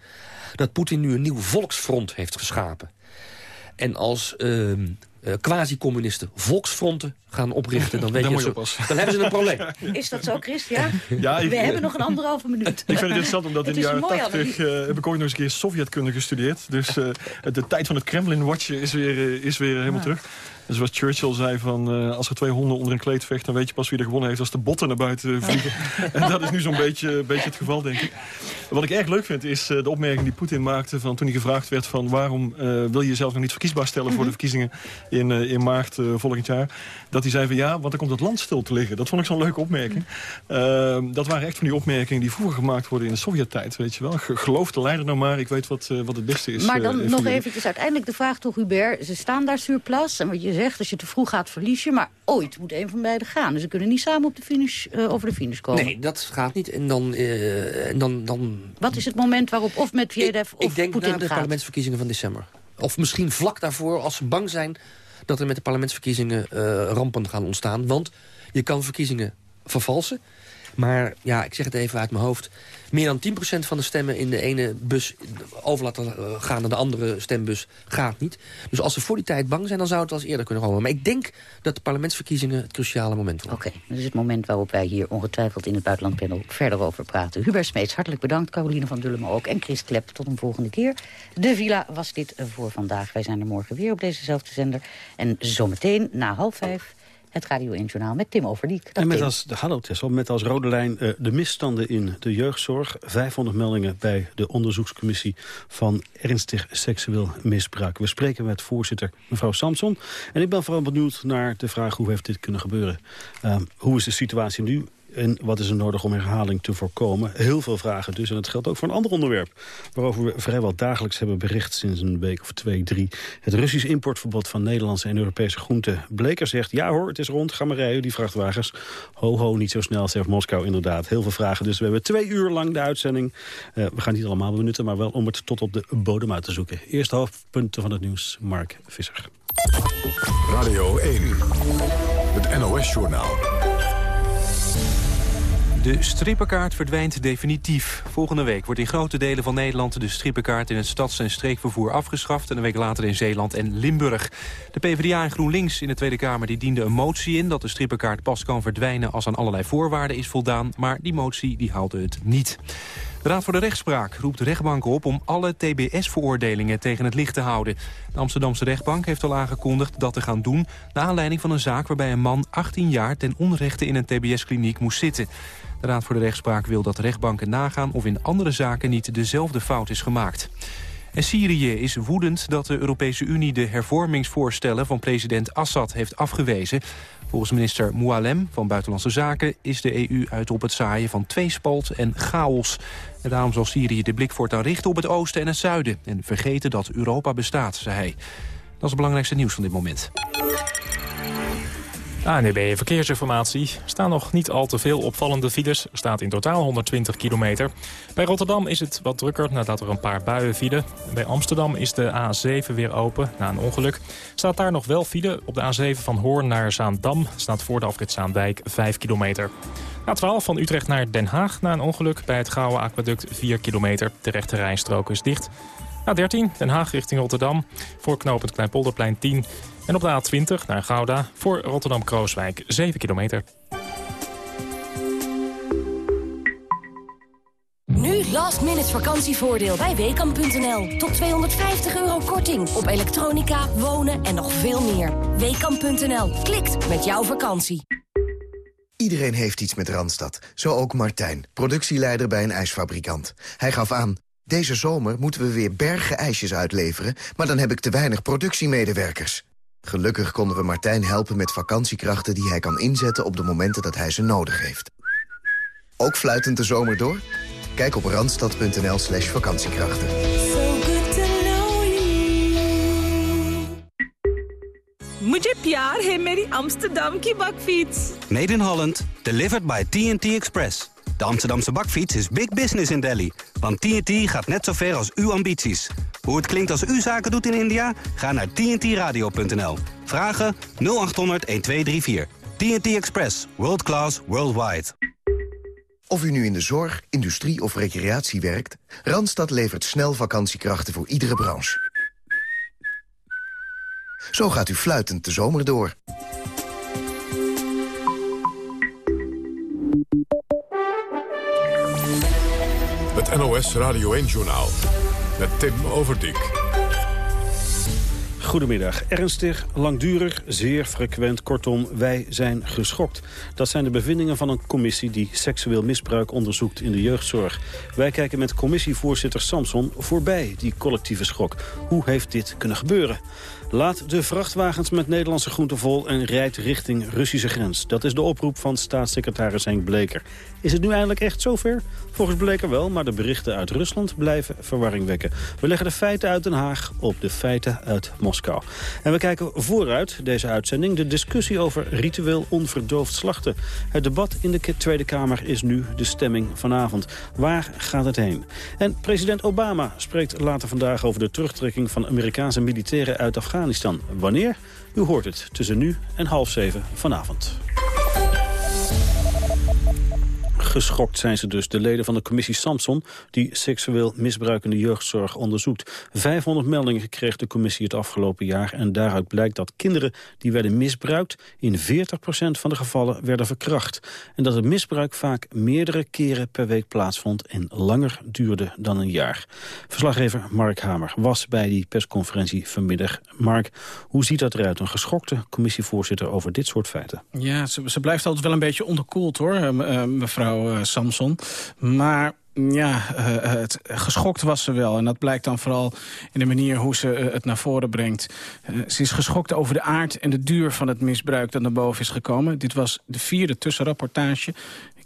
dat Poetin nu een nieuw volksfront heeft geschapen. En als ehm, uh, quasi-communisten volksfronten gaan oprichten... dan, weet je zo, dan hebben ze een probleem. Is dat zo, Christian? Ja, ik, We hebben nog een anderhalve minuut. Ik vind het interessant, omdat in de jaren 80 uh, heb ik ooit nog eens een keer Sovjetkunde gestudeerd. Dus uh, de tijd van het Kremlin-watchen is weer, is weer helemaal terug. Dus wat Churchill zei van uh, als er twee honden onder een kleed vechten... dan weet je pas wie er gewonnen heeft als de botten naar buiten vliegen. en dat is nu zo'n beetje, beetje het geval, denk ik. Wat ik erg leuk vind is uh, de opmerking die Poetin maakte... Van toen hij gevraagd werd van waarom uh, wil je jezelf nog niet verkiesbaar stellen... voor de verkiezingen in, in maart volgend jaar. Dat hij zei van ja, want dan komt het land stil te liggen. Dat vond ik zo'n leuke opmerking. Ehm, dat waren echt van die opmerkingen die vroeger gemaakt worden in de Sovjet-tijd. Weet je wel. Geloof de leider nou maar, ik weet wat, wat het beste is. Maar dan nog eventjes uiteindelijk de vraag toch, Hubert. Ze staan daar surplus en wat je zegt, als je te vroeg gaat, verlies je. Maar ooit moet een van beiden gaan. Dus ze kunnen niet samen op de finish, uh, over de finish komen. Nee, dat gaat niet. En dan, uh, en dan, dan... Wat is het moment waarop of met Medvedev of Ik denk Putin na de parlementsverkiezingen van december. Of misschien vlak daarvoor, als ze bang zijn... dat er met de parlementsverkiezingen uh, rampen gaan ontstaan. Want je kan verkiezingen vervalsen. Maar ja, ik zeg het even uit mijn hoofd. Meer dan 10% van de stemmen in de ene bus over laten eh, gaan... naar de andere stembus gaat niet. Dus als ze voor die tijd bang zijn, dan zou het wel eens eerder kunnen komen. Maar ik denk dat de parlementsverkiezingen het cruciale moment worden. Oké, dat is het moment waarop wij hier ongetwijfeld in het buitenlandpanel verder over praten. Hubert Smeets, hartelijk bedankt. Caroline van Dullemen ook. En Chris Klep, tot een volgende keer. De Villa was dit voor vandaag. Wij zijn er morgen weer op dezezelfde zender. En zometeen na half vijf het Radio 1 Journaal met Tim Overdiek. en met als, hallo Tessel, met als rode lijn uh, de misstanden in de jeugdzorg. 500 meldingen bij de onderzoekscommissie van ernstig seksueel misbruik. We spreken met voorzitter mevrouw Samson. En ik ben vooral benieuwd naar de vraag hoe heeft dit kunnen gebeuren. Uh, hoe is de situatie nu? En wat is er nodig om herhaling te voorkomen? Heel veel vragen dus. En dat geldt ook voor een ander onderwerp. Waarover we vrijwel dagelijks hebben bericht sinds een week of twee, drie. Het Russisch importverbod van Nederlandse en Europese groenten. Bleker zegt, ja hoor, het is rond, ga maar rijden, die vrachtwagens. Ho ho, niet zo snel, zegt Moskou inderdaad. Heel veel vragen, dus we hebben twee uur lang de uitzending. Uh, we gaan niet allemaal benutten, maar wel om het tot op de bodem uit te zoeken. Eerst hoofdpunten van het nieuws, Mark Visser. Radio 1, het NOS-journaal. De strippenkaart verdwijnt definitief. Volgende week wordt in grote delen van Nederland... de strippenkaart in het stads- en streekvervoer afgeschaft... en een week later in Zeeland en Limburg. De PvdA en GroenLinks in de Tweede Kamer die dienden een motie in... dat de strippenkaart pas kan verdwijnen als aan allerlei voorwaarden is voldaan... maar die motie die haalde het niet. De Raad voor de Rechtspraak roept rechtbanken op om alle TBS-veroordelingen tegen het licht te houden. De Amsterdamse rechtbank heeft al aangekondigd dat te gaan doen... naar aanleiding van een zaak waarbij een man 18 jaar ten onrechte in een TBS-kliniek moest zitten. De Raad voor de Rechtspraak wil dat rechtbanken nagaan of in andere zaken niet dezelfde fout is gemaakt. En Syrië is woedend dat de Europese Unie de hervormingsvoorstellen van president Assad heeft afgewezen. Volgens minister Moualem van Buitenlandse Zaken is de EU uit op het zaaien van tweespalt en chaos. En daarom zal Syrië de blik voortaan richten op het oosten en het zuiden. En vergeten dat Europa bestaat, zei hij. Dat is het belangrijkste nieuws van dit moment. ANEB Verkeersinformatie. Er staan nog niet al te veel opvallende files. Er staat in totaal 120 kilometer. Bij Rotterdam is het wat drukker nadat er een paar buien vielen. Bij Amsterdam is de A7 weer open na een ongeluk. Staat daar nog wel file. Op de A7 van Hoorn naar Zaandam staat voor de afrit Zaandijk 5 kilometer. A12 van Utrecht naar Den Haag na een ongeluk. Bij het Gouwe Aquaduct 4 kilometer. De rechte rijstrook is dicht. A13 Den Haag richting Rotterdam. Voor knooppunt Kleinpolderplein 10. En op de A20 naar Gouda voor Rotterdam-Krooswijk 7 kilometer. Nu last minute vakantievoordeel bij Weekamp.nl. Tot 250 euro korting op elektronica, wonen en nog veel meer. Weekamp.nl. Klikt met jouw vakantie. Iedereen heeft iets met Randstad. Zo ook Martijn, productieleider bij een ijsfabrikant. Hij gaf aan, deze zomer moeten we weer bergen ijsjes uitleveren... maar dan heb ik te weinig productiemedewerkers. Gelukkig konden we Martijn helpen met vakantiekrachten die hij kan inzetten op de momenten dat hij ze nodig heeft. Ook fluitend de zomer door? Kijk op randstad.nl slash vakantiekrachten. Mujhe pyar hai meri Amsterdam ki bakfiets. Made in Holland, delivered by TNT Express. De Amsterdamse bakfiets is big business in Delhi. Want TNT gaat net zo ver als uw ambities. Hoe het klinkt als u zaken doet in India? Ga naar tntradio.nl. Vragen 0800 1234. TNT Express. World class, worldwide. Of u nu in de zorg, industrie of recreatie werkt... Randstad levert snel vakantiekrachten voor iedere branche. Zo gaat u fluitend de zomer door. NOS Radio 1-journaal met Tim Overdijk. Goedemiddag. Ernstig, langdurig, zeer frequent. Kortom, wij zijn geschokt. Dat zijn de bevindingen van een commissie die seksueel misbruik onderzoekt in de jeugdzorg. Wij kijken met commissievoorzitter Samson voorbij die collectieve schok. Hoe heeft dit kunnen gebeuren? Laat de vrachtwagens met Nederlandse groenten vol en rijdt richting Russische grens. Dat is de oproep van staatssecretaris Henk Bleker. Is het nu eindelijk echt zover? Volgens Bleker wel, maar de berichten uit Rusland blijven verwarring wekken. We leggen de feiten uit Den Haag op de feiten uit Moskou. En we kijken vooruit, deze uitzending, de discussie over ritueel onverdoofd slachten. Het debat in de Tweede Kamer is nu de stemming vanavond. Waar gaat het heen? En president Obama spreekt later vandaag over de terugtrekking van Amerikaanse militairen uit Afghanistan. Wanneer? U hoort het tussen nu en half zeven vanavond. Geschokt zijn ze dus, de leden van de commissie Samson... die seksueel misbruikende jeugdzorg onderzoekt. 500 meldingen kreeg de commissie het afgelopen jaar... en daaruit blijkt dat kinderen die werden misbruikt... in 40% van de gevallen werden verkracht. En dat het misbruik vaak meerdere keren per week plaatsvond... en langer duurde dan een jaar. Verslaggever Mark Hamer was bij die persconferentie vanmiddag. Mark, hoe ziet dat eruit? Een geschokte commissievoorzitter over dit soort feiten. Ja, ze, ze blijft altijd wel een beetje onderkoeld hoor, uh, mevrouw uh, Samson. Maar ja, uh, het, geschokt was ze wel. En dat blijkt dan vooral in de manier hoe ze het naar voren brengt. Ze is geschokt over de aard en de duur van het misbruik dat naar boven is gekomen. Dit was de vierde tussenrapportage.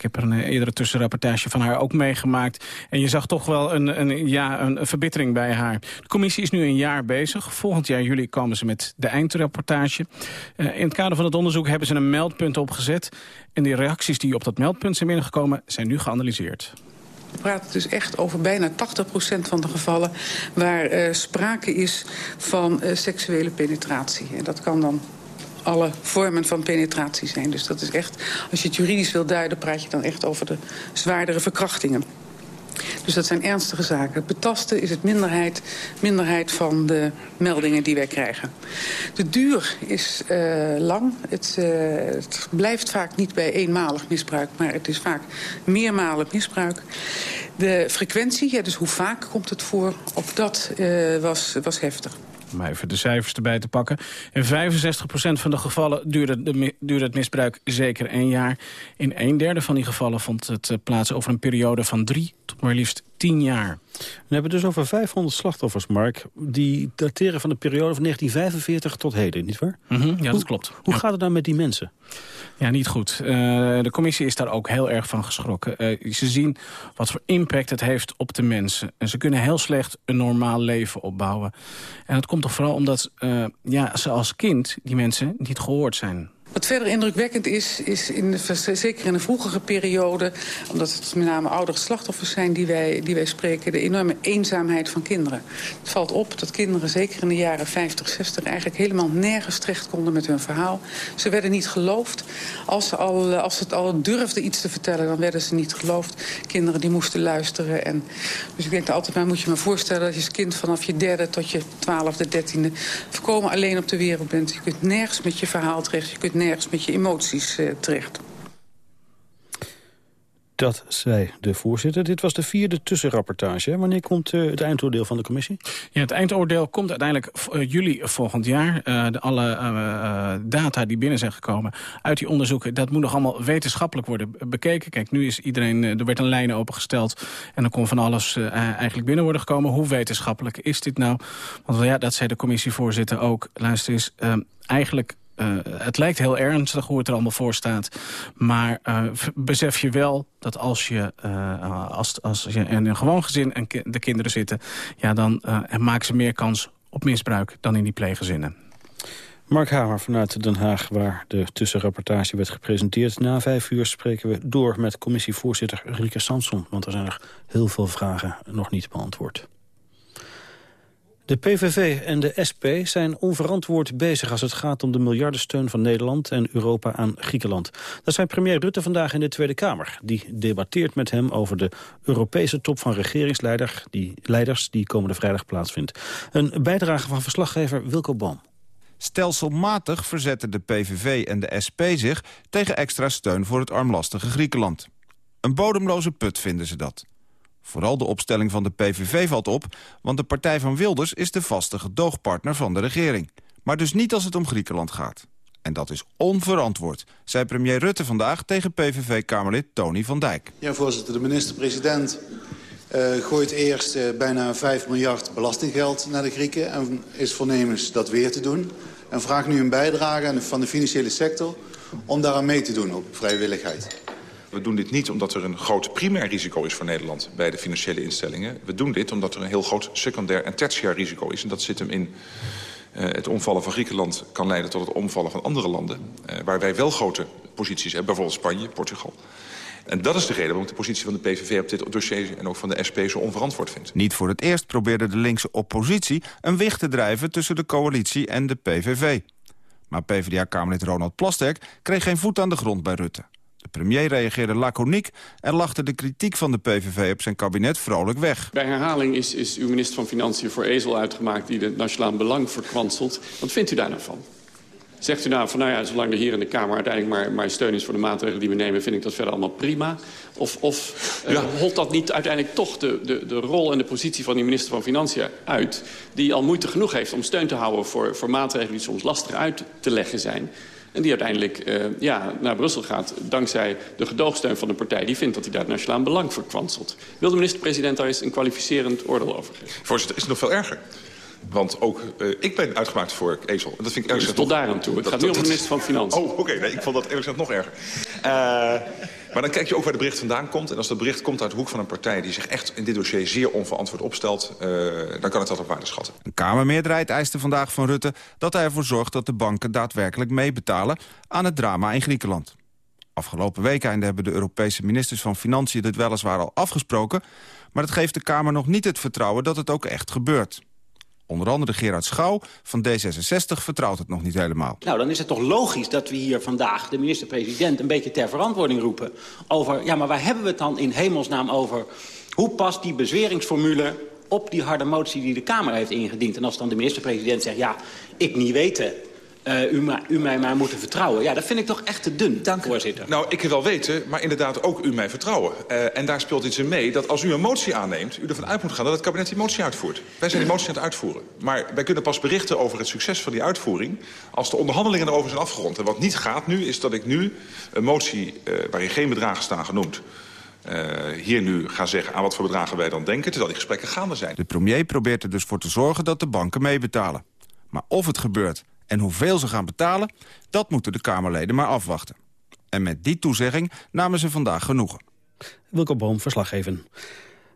Heb er een eerdere tussenrapportage van haar ook meegemaakt. En je zag toch wel een, een, ja, een verbittering bij haar. De commissie is nu een jaar bezig. Volgend jaar juli komen ze met de eindrapportage. Uh, in het kader van het onderzoek hebben ze een meldpunt opgezet. En die reacties die op dat meldpunt zijn binnengekomen... zijn nu geanalyseerd. We praten dus echt over bijna 80% van de gevallen... waar uh, sprake is van uh, seksuele penetratie. En dat kan dan alle vormen van penetratie zijn. Dus dat is echt, als je het juridisch wil duiden... praat je dan echt over de zwaardere verkrachtingen. Dus dat zijn ernstige zaken. Betasten is het minderheid, minderheid van de meldingen die wij krijgen. De duur is uh, lang. Het, uh, het, blijft vaak niet bij eenmalig misbruik, maar het is vaak meermalig misbruik. De frequentie, ja, dus hoe vaak komt het voor, ook dat uh, was, was heftig om even de cijfers erbij te pakken. In 65% van de gevallen duurde, de, duurde, het misbruik zeker één jaar. In een derde van die gevallen vond het plaats over een periode van drie tot maar liefst tien jaar. We hebben dus over 500 slachtoffers, Mark. Die dateren van de periode van 1945 tot heden, nietwaar? Mm -hmm, ja, dat klopt. Hoe ja. gaat het dan met die mensen? Ja, niet goed. Uh, de commissie is daar ook heel erg van geschrokken. Uh, ze zien wat voor impact het heeft op de mensen. En ze kunnen heel slecht een normaal leven opbouwen. En dat komt toch vooral omdat uh, ja, ze als kind, die mensen, niet gehoord zijn. Wat verder indrukwekkend is, is in zeker in de vroegere periode... omdat het met name oudere slachtoffers zijn die wij, die wij spreken... de enorme eenzaamheid van kinderen. Het valt op dat kinderen, zeker in de jaren 50, 60... eigenlijk helemaal nergens terecht konden met hun verhaal. Ze werden niet geloofd. Als ze, al, als ze het al durfden iets te vertellen, dan werden ze niet geloofd. Kinderen die moesten luisteren. En, dus ik denk altijd maar moet je me voorstellen... dat je als kind vanaf je derde tot je twaalfde, dertiende... voorkomen alleen op de wereld bent. Je kunt nergens met je verhaal terecht. Je kunt nergens met je emoties uh, terecht. Dat zei de voorzitter. Dit was de vierde tussenrapportage. Wanneer komt uh, het eindoordeel van de commissie? Ja, het eindoordeel komt uiteindelijk uh, juli volgend jaar. Uh, de alle data die binnen zijn gekomen uit die onderzoeken... dat moet nog allemaal wetenschappelijk worden bekeken. Kijk, nu is iedereen, er werd een lijn opengesteld... en dan kon van alles eigenlijk binnen worden gekomen. Hoe wetenschappelijk is dit nou? Want ja, dat zei de commissievoorzitter ook. Luister eens, eigenlijk uh, het lijkt heel ernstig hoe het er allemaal voor staat. Maar uh, besef je wel dat als je, uh, als, als je in een gewoon gezin en de kinderen zitten... Ja, dan maken ze meer kans op misbruik dan in die pleeggezinnen. Mark Hamer vanuit Den Haag, waar de tussenrapportage werd gepresenteerd. Na vijf uur spreken we door met commissievoorzitter Rieke Samson. Want er zijn nog heel veel vragen nog niet beantwoord. De PVV en de SP zijn onverantwoord bezig als het gaat om de miljardensteun van Nederland en Europa aan Griekenland. Dat zei premier Rutte vandaag in de Tweede Kamer. Die debatteert met hem over de Europese top van regeringsleiders die, leiders die komende vrijdag plaatsvindt. Een bijdrage van verslaggever Wilco Boom. Stelselmatig verzetten de PVV en de SP zich tegen extra steun voor het armlastige Griekenland. Een bodemloze put vinden ze dat. Vooral de opstelling van de PVV valt op, want de partij van Wilders is de vaste gedoogpartner van de regering. Maar dus niet als het om Griekenland gaat. En dat is onverantwoord, zei premier Rutte vandaag tegen PVV-kamerlid Tony van Dijk. Ja, voorzitter, de minister-president uh, gooit eerst uh, bijna 5 miljard belastinggeld naar de Grieken... en is voornemens dat weer te doen. En vraagt nu een bijdrage van de financiële sector om daaraan mee te doen op vrijwilligheid. We doen dit niet omdat er een groot primair risico is voor Nederland bij de financiële instellingen. We doen dit omdat er een heel groot secundair en tertiair risico is. En dat zit hem in uh, het omvallen van Griekenland kan leiden tot het omvallen van andere landen. Uh, waar wij wel grote posities hebben, bijvoorbeeld Spanje, Portugal. En dat is de reden waarom ik de positie van de PVV op dit dossier... en ook van de SP zo onverantwoord vind. Niet voor het eerst probeerde de linkse oppositie... een wicht te drijven tussen de coalitie en de PVV. Maar PvdA-kamerlid Ronald Plasterk kreeg geen voet aan de grond bij Rutte. De premier reageerde laconiek en lachte de kritiek van de PVV op zijn kabinet vrolijk weg. Bij herhaling is, is uw minister van Financiën voor ezel uitgemaakt... die het nationaal belang verkwanselt. Wat vindt u daar nou van? Zegt u nou van, nou ja, zolang er hier in de Kamer uiteindelijk maar, maar steun is voor de maatregelen die we nemen, vind ik dat verder allemaal prima? Of, of uh, holt dat niet uiteindelijk toch de, de, de rol en de positie van die minister van Financiën uit, die al moeite genoeg heeft om steun te houden voor, voor maatregelen die soms lastig uit te leggen zijn? En die uiteindelijk uh, ja, naar Brussel gaat dankzij de gedoogsteun van de partij... die vindt dat hij daar het nationaal belang verkwanselt. Wil de minister-president daar eens een kwalificerend oordeel over geven? Voorzitter, is het nog veel erger? Want ook uh, ik ben uitgemaakt voor ezel. Dat vind ik erg. Dus tot daar aan toe. Het dat, gaat nu om de minister van Financiën. Oh, oké. Okay. Nee, ik vond dat eerlijk gezegd nog erger. Uh, maar dan kijk je ook waar de bericht vandaan komt. En als dat bericht komt uit de hoek van een partij... die zich echt in dit dossier zeer onverantwoord opstelt... Uh, dan kan het dat op waarde schatten. Een Kamermeerderheid eiste vandaag van Rutte... dat hij ervoor zorgt dat de banken daadwerkelijk meebetalen... aan het drama in Griekenland. Afgelopen weekende hebben de Europese ministers van Financiën... dit weliswaar al afgesproken... maar dat geeft de Kamer nog niet het vertrouwen dat het ook echt gebeurt. Onder andere Gerard Schouw van D66 vertrouwt het nog niet helemaal. Nou, dan is het toch logisch dat we hier vandaag de minister-president... een beetje ter verantwoording roepen over... ja, maar waar hebben we het dan in hemelsnaam over? Hoe past die bezweringsformule op die harde motie die de Kamer heeft ingediend? En als dan de minister-president zegt, ja, ik niet weten... Uh, u, ma u mij maar moeten vertrouwen. Ja, dat vind ik toch echt te dun, Dank voorzitter. Nou, ik wil wel weten, maar inderdaad ook u mij vertrouwen. Uh, en daar speelt iets in mee dat als u een motie aanneemt... u ervan uit moet gaan dat het kabinet die motie uitvoert. Wij zijn die motie aan het uitvoeren. Maar wij kunnen pas berichten over het succes van die uitvoering... als de onderhandelingen erover zijn afgerond. En wat niet gaat nu, is dat ik nu een motie uh, waarin geen bedragen staan genoemd... Uh, hier nu gaan zeggen aan wat voor bedragen wij dan denken... terwijl die gesprekken gaande zijn. De premier probeert er dus voor te zorgen dat de banken meebetalen. Maar of het gebeurt en hoeveel ze gaan betalen, dat moeten de Kamerleden maar afwachten. En met die toezegging namen ze vandaag genoegen. Wilco Boom, verslaggeven.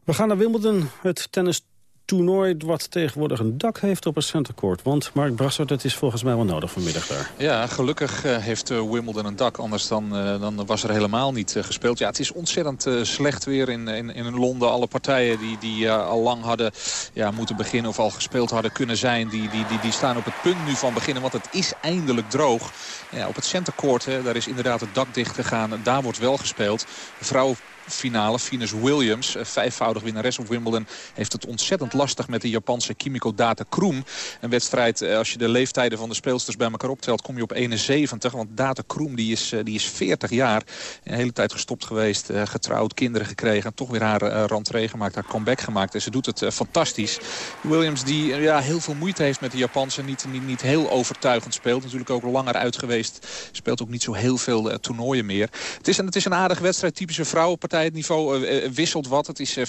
We gaan naar Wimbledon, het tennis toernooi wat tegenwoordig een dak heeft op het centercourt. Want Mark Brassert, het is volgens mij wel nodig vanmiddag daar. Ja, gelukkig uh, heeft uh, Wimbledon een dak. Anders dan, uh, dan was er helemaal niet gespeeld. Ja, het is ontzettend slecht weer in, in, in Londen. Alle partijen die, die al lang hadden ja, moeten beginnen of al gespeeld hadden kunnen zijn... Die, die, die, die staan op het punt nu van beginnen. Want het is eindelijk droog. Ja, op het centercourt, daar is inderdaad het dak dicht gegaan. Daar wordt wel gespeeld. Vrouw finale. Venus Williams, eh, vijfvoudig winnares op Wimbledon... heeft het ontzettend lastig met de Japanse Kimiko Data Kroem. Een wedstrijd, eh, als je de leeftijden van de speelsters bij elkaar optelt... kom je op 71, want Data Kroem die is, eh, die is 40 jaar. Een hele tijd gestopt geweest, getrouwd, kinderen gekregen... en toch weer haar rentree gemaakt, haar comeback gemaakt. En ze doet het fantastisch. Williams die ja, heel veel moeite heeft met de Japanse... Niet, niet, niet heel overtuigend speelt. Natuurlijk ook langer uit geweest. Speelt ook niet zo heel veel toernooien meer. Het is, het is een aardige wedstrijd, typische vrouwenpartij het niveau uh, wisselt wat. Het is 4-4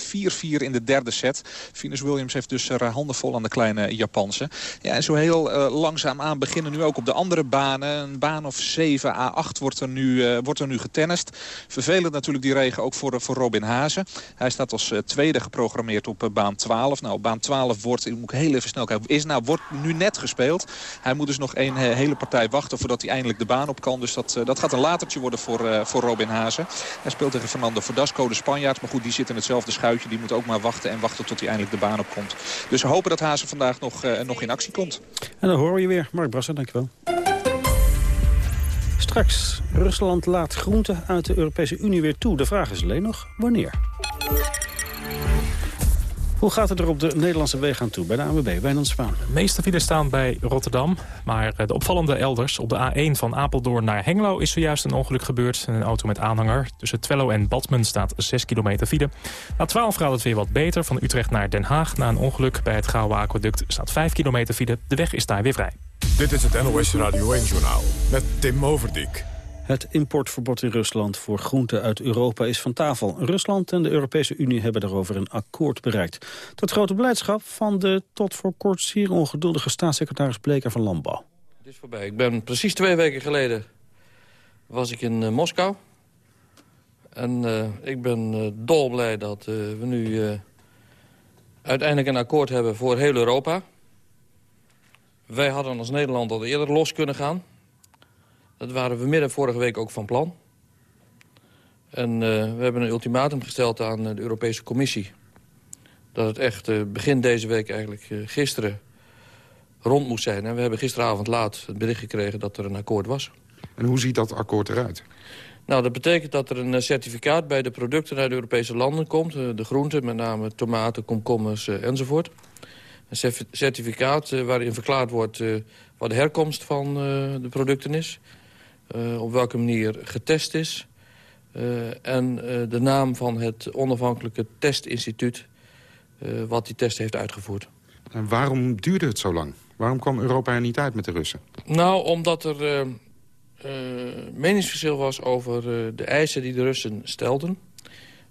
uh, in de derde set. Venus Williams heeft dus haar handen vol aan de kleine Japanse. Ja, en zo heel langzaam aan beginnen nu ook op de andere banen. Een baan of 7 A8 wordt er nu, wordt er nu getennist. Vervelend natuurlijk die regen ook voor, voor Robin Hazen. Hij staat als tweede geprogrammeerd op baan 12. Nou, baan 12 wordt, ik moet heel even snel kijken, is nou, wordt nu net gespeeld. Hij moet dus nog een hele partij wachten voordat hij eindelijk de baan op kan. Dus dat, dat gaat een latertje worden voor, voor Robin Hazen. Hij speelt tegen Fernando Verdasco, de Spanjaard. Maar goed, die zit in hetzelfde schuitje. Die moet ook maar wachten en wachten tot hij eindelijk de baan op komt. Dus we hopen dat Hazen vandaag nog, uh, nog in actie komt. En dan horen we je weer. Mark Brasser, dankjewel. Straks, Rusland laat groenten uit de Europese Unie weer toe. De vraag is alleen nog wanneer. Hoe gaat het er op de Nederlandse weg aan toe bij de ANWB, Wijnand Spaan? De meeste files staan bij Rotterdam, maar de opvallende elders. Op de A1 van Apeldoorn naar Hengelo is zojuist een ongeluk gebeurd. Een auto met aanhanger. Tussen Twello en Badmen staat 6 kilometer file. Na 12 gaat het weer wat beter. Van Utrecht naar Den Haag na een ongeluk bij het Gouwe Aquaduct staat 5 kilometer file. De weg is daar weer vrij. Dit is het NOS Radio 1-journaal met Tim Overdijk. Het importverbod in Rusland voor groenten uit Europa is van tafel. Rusland en de Europese Unie hebben daarover een akkoord bereikt. Tot grote blijdschap van de tot voor kort zeer ongeduldige staatssecretaris Bleker van Landbouw. Het is voorbij. Ik ben precies twee weken geleden was ik in uh, Moskou. En uh, ik ben uh, dolblij dat we nu uiteindelijk een akkoord hebben voor heel Europa. Wij hadden als Nederland al eerder los kunnen gaan. Dat waren we midden vorige week ook van plan. En uh, we hebben een ultimatum gesteld aan de Europese Commissie. Dat het echt uh, begin deze week, eigenlijk uh, gisteren, rond moest zijn. En we hebben gisteravond laat het bericht gekregen dat er een akkoord was. En hoe ziet dat akkoord eruit? Nou, dat betekent dat er een certificaat bij de producten uit de Europese landen komt. de groenten, met name tomaten, komkommers enzovoort. Een certificaat waarin verklaard wordt wat de herkomst van de producten is. Op welke manier getest is. en de naam van het onafhankelijke testinstituut... wat die test heeft uitgevoerd. En waarom duurde het zo lang? Waarom kwam Europa er niet uit met de Russen? Nou, omdat er uh, meningsverschil was over uh, de eisen die de Russen stelden.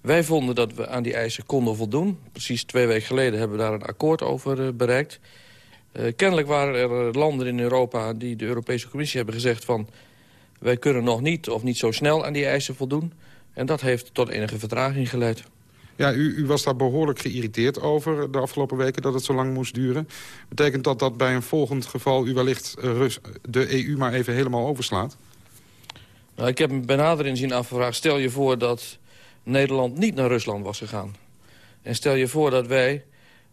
Wij vonden dat we aan die eisen konden voldoen. Precies twee weken geleden hebben we daar een akkoord over bereikt. kennelijk waren er landen in Europa die de Europese Commissie hebben gezegd van... wij kunnen nog niet of niet zo snel aan die eisen voldoen. En dat heeft tot enige vertraging geleid. Ja, u, u, was daar behoorlijk geïrriteerd over de afgelopen weken dat het zo lang moest duren. Betekent dat dat bij een volgend geval u wellicht eh, de EU maar even helemaal overslaat? Nou, ik heb me bij nader zien afgevraagd. Stel je voor dat Nederland niet naar Rusland was gegaan. En stel je voor dat wij,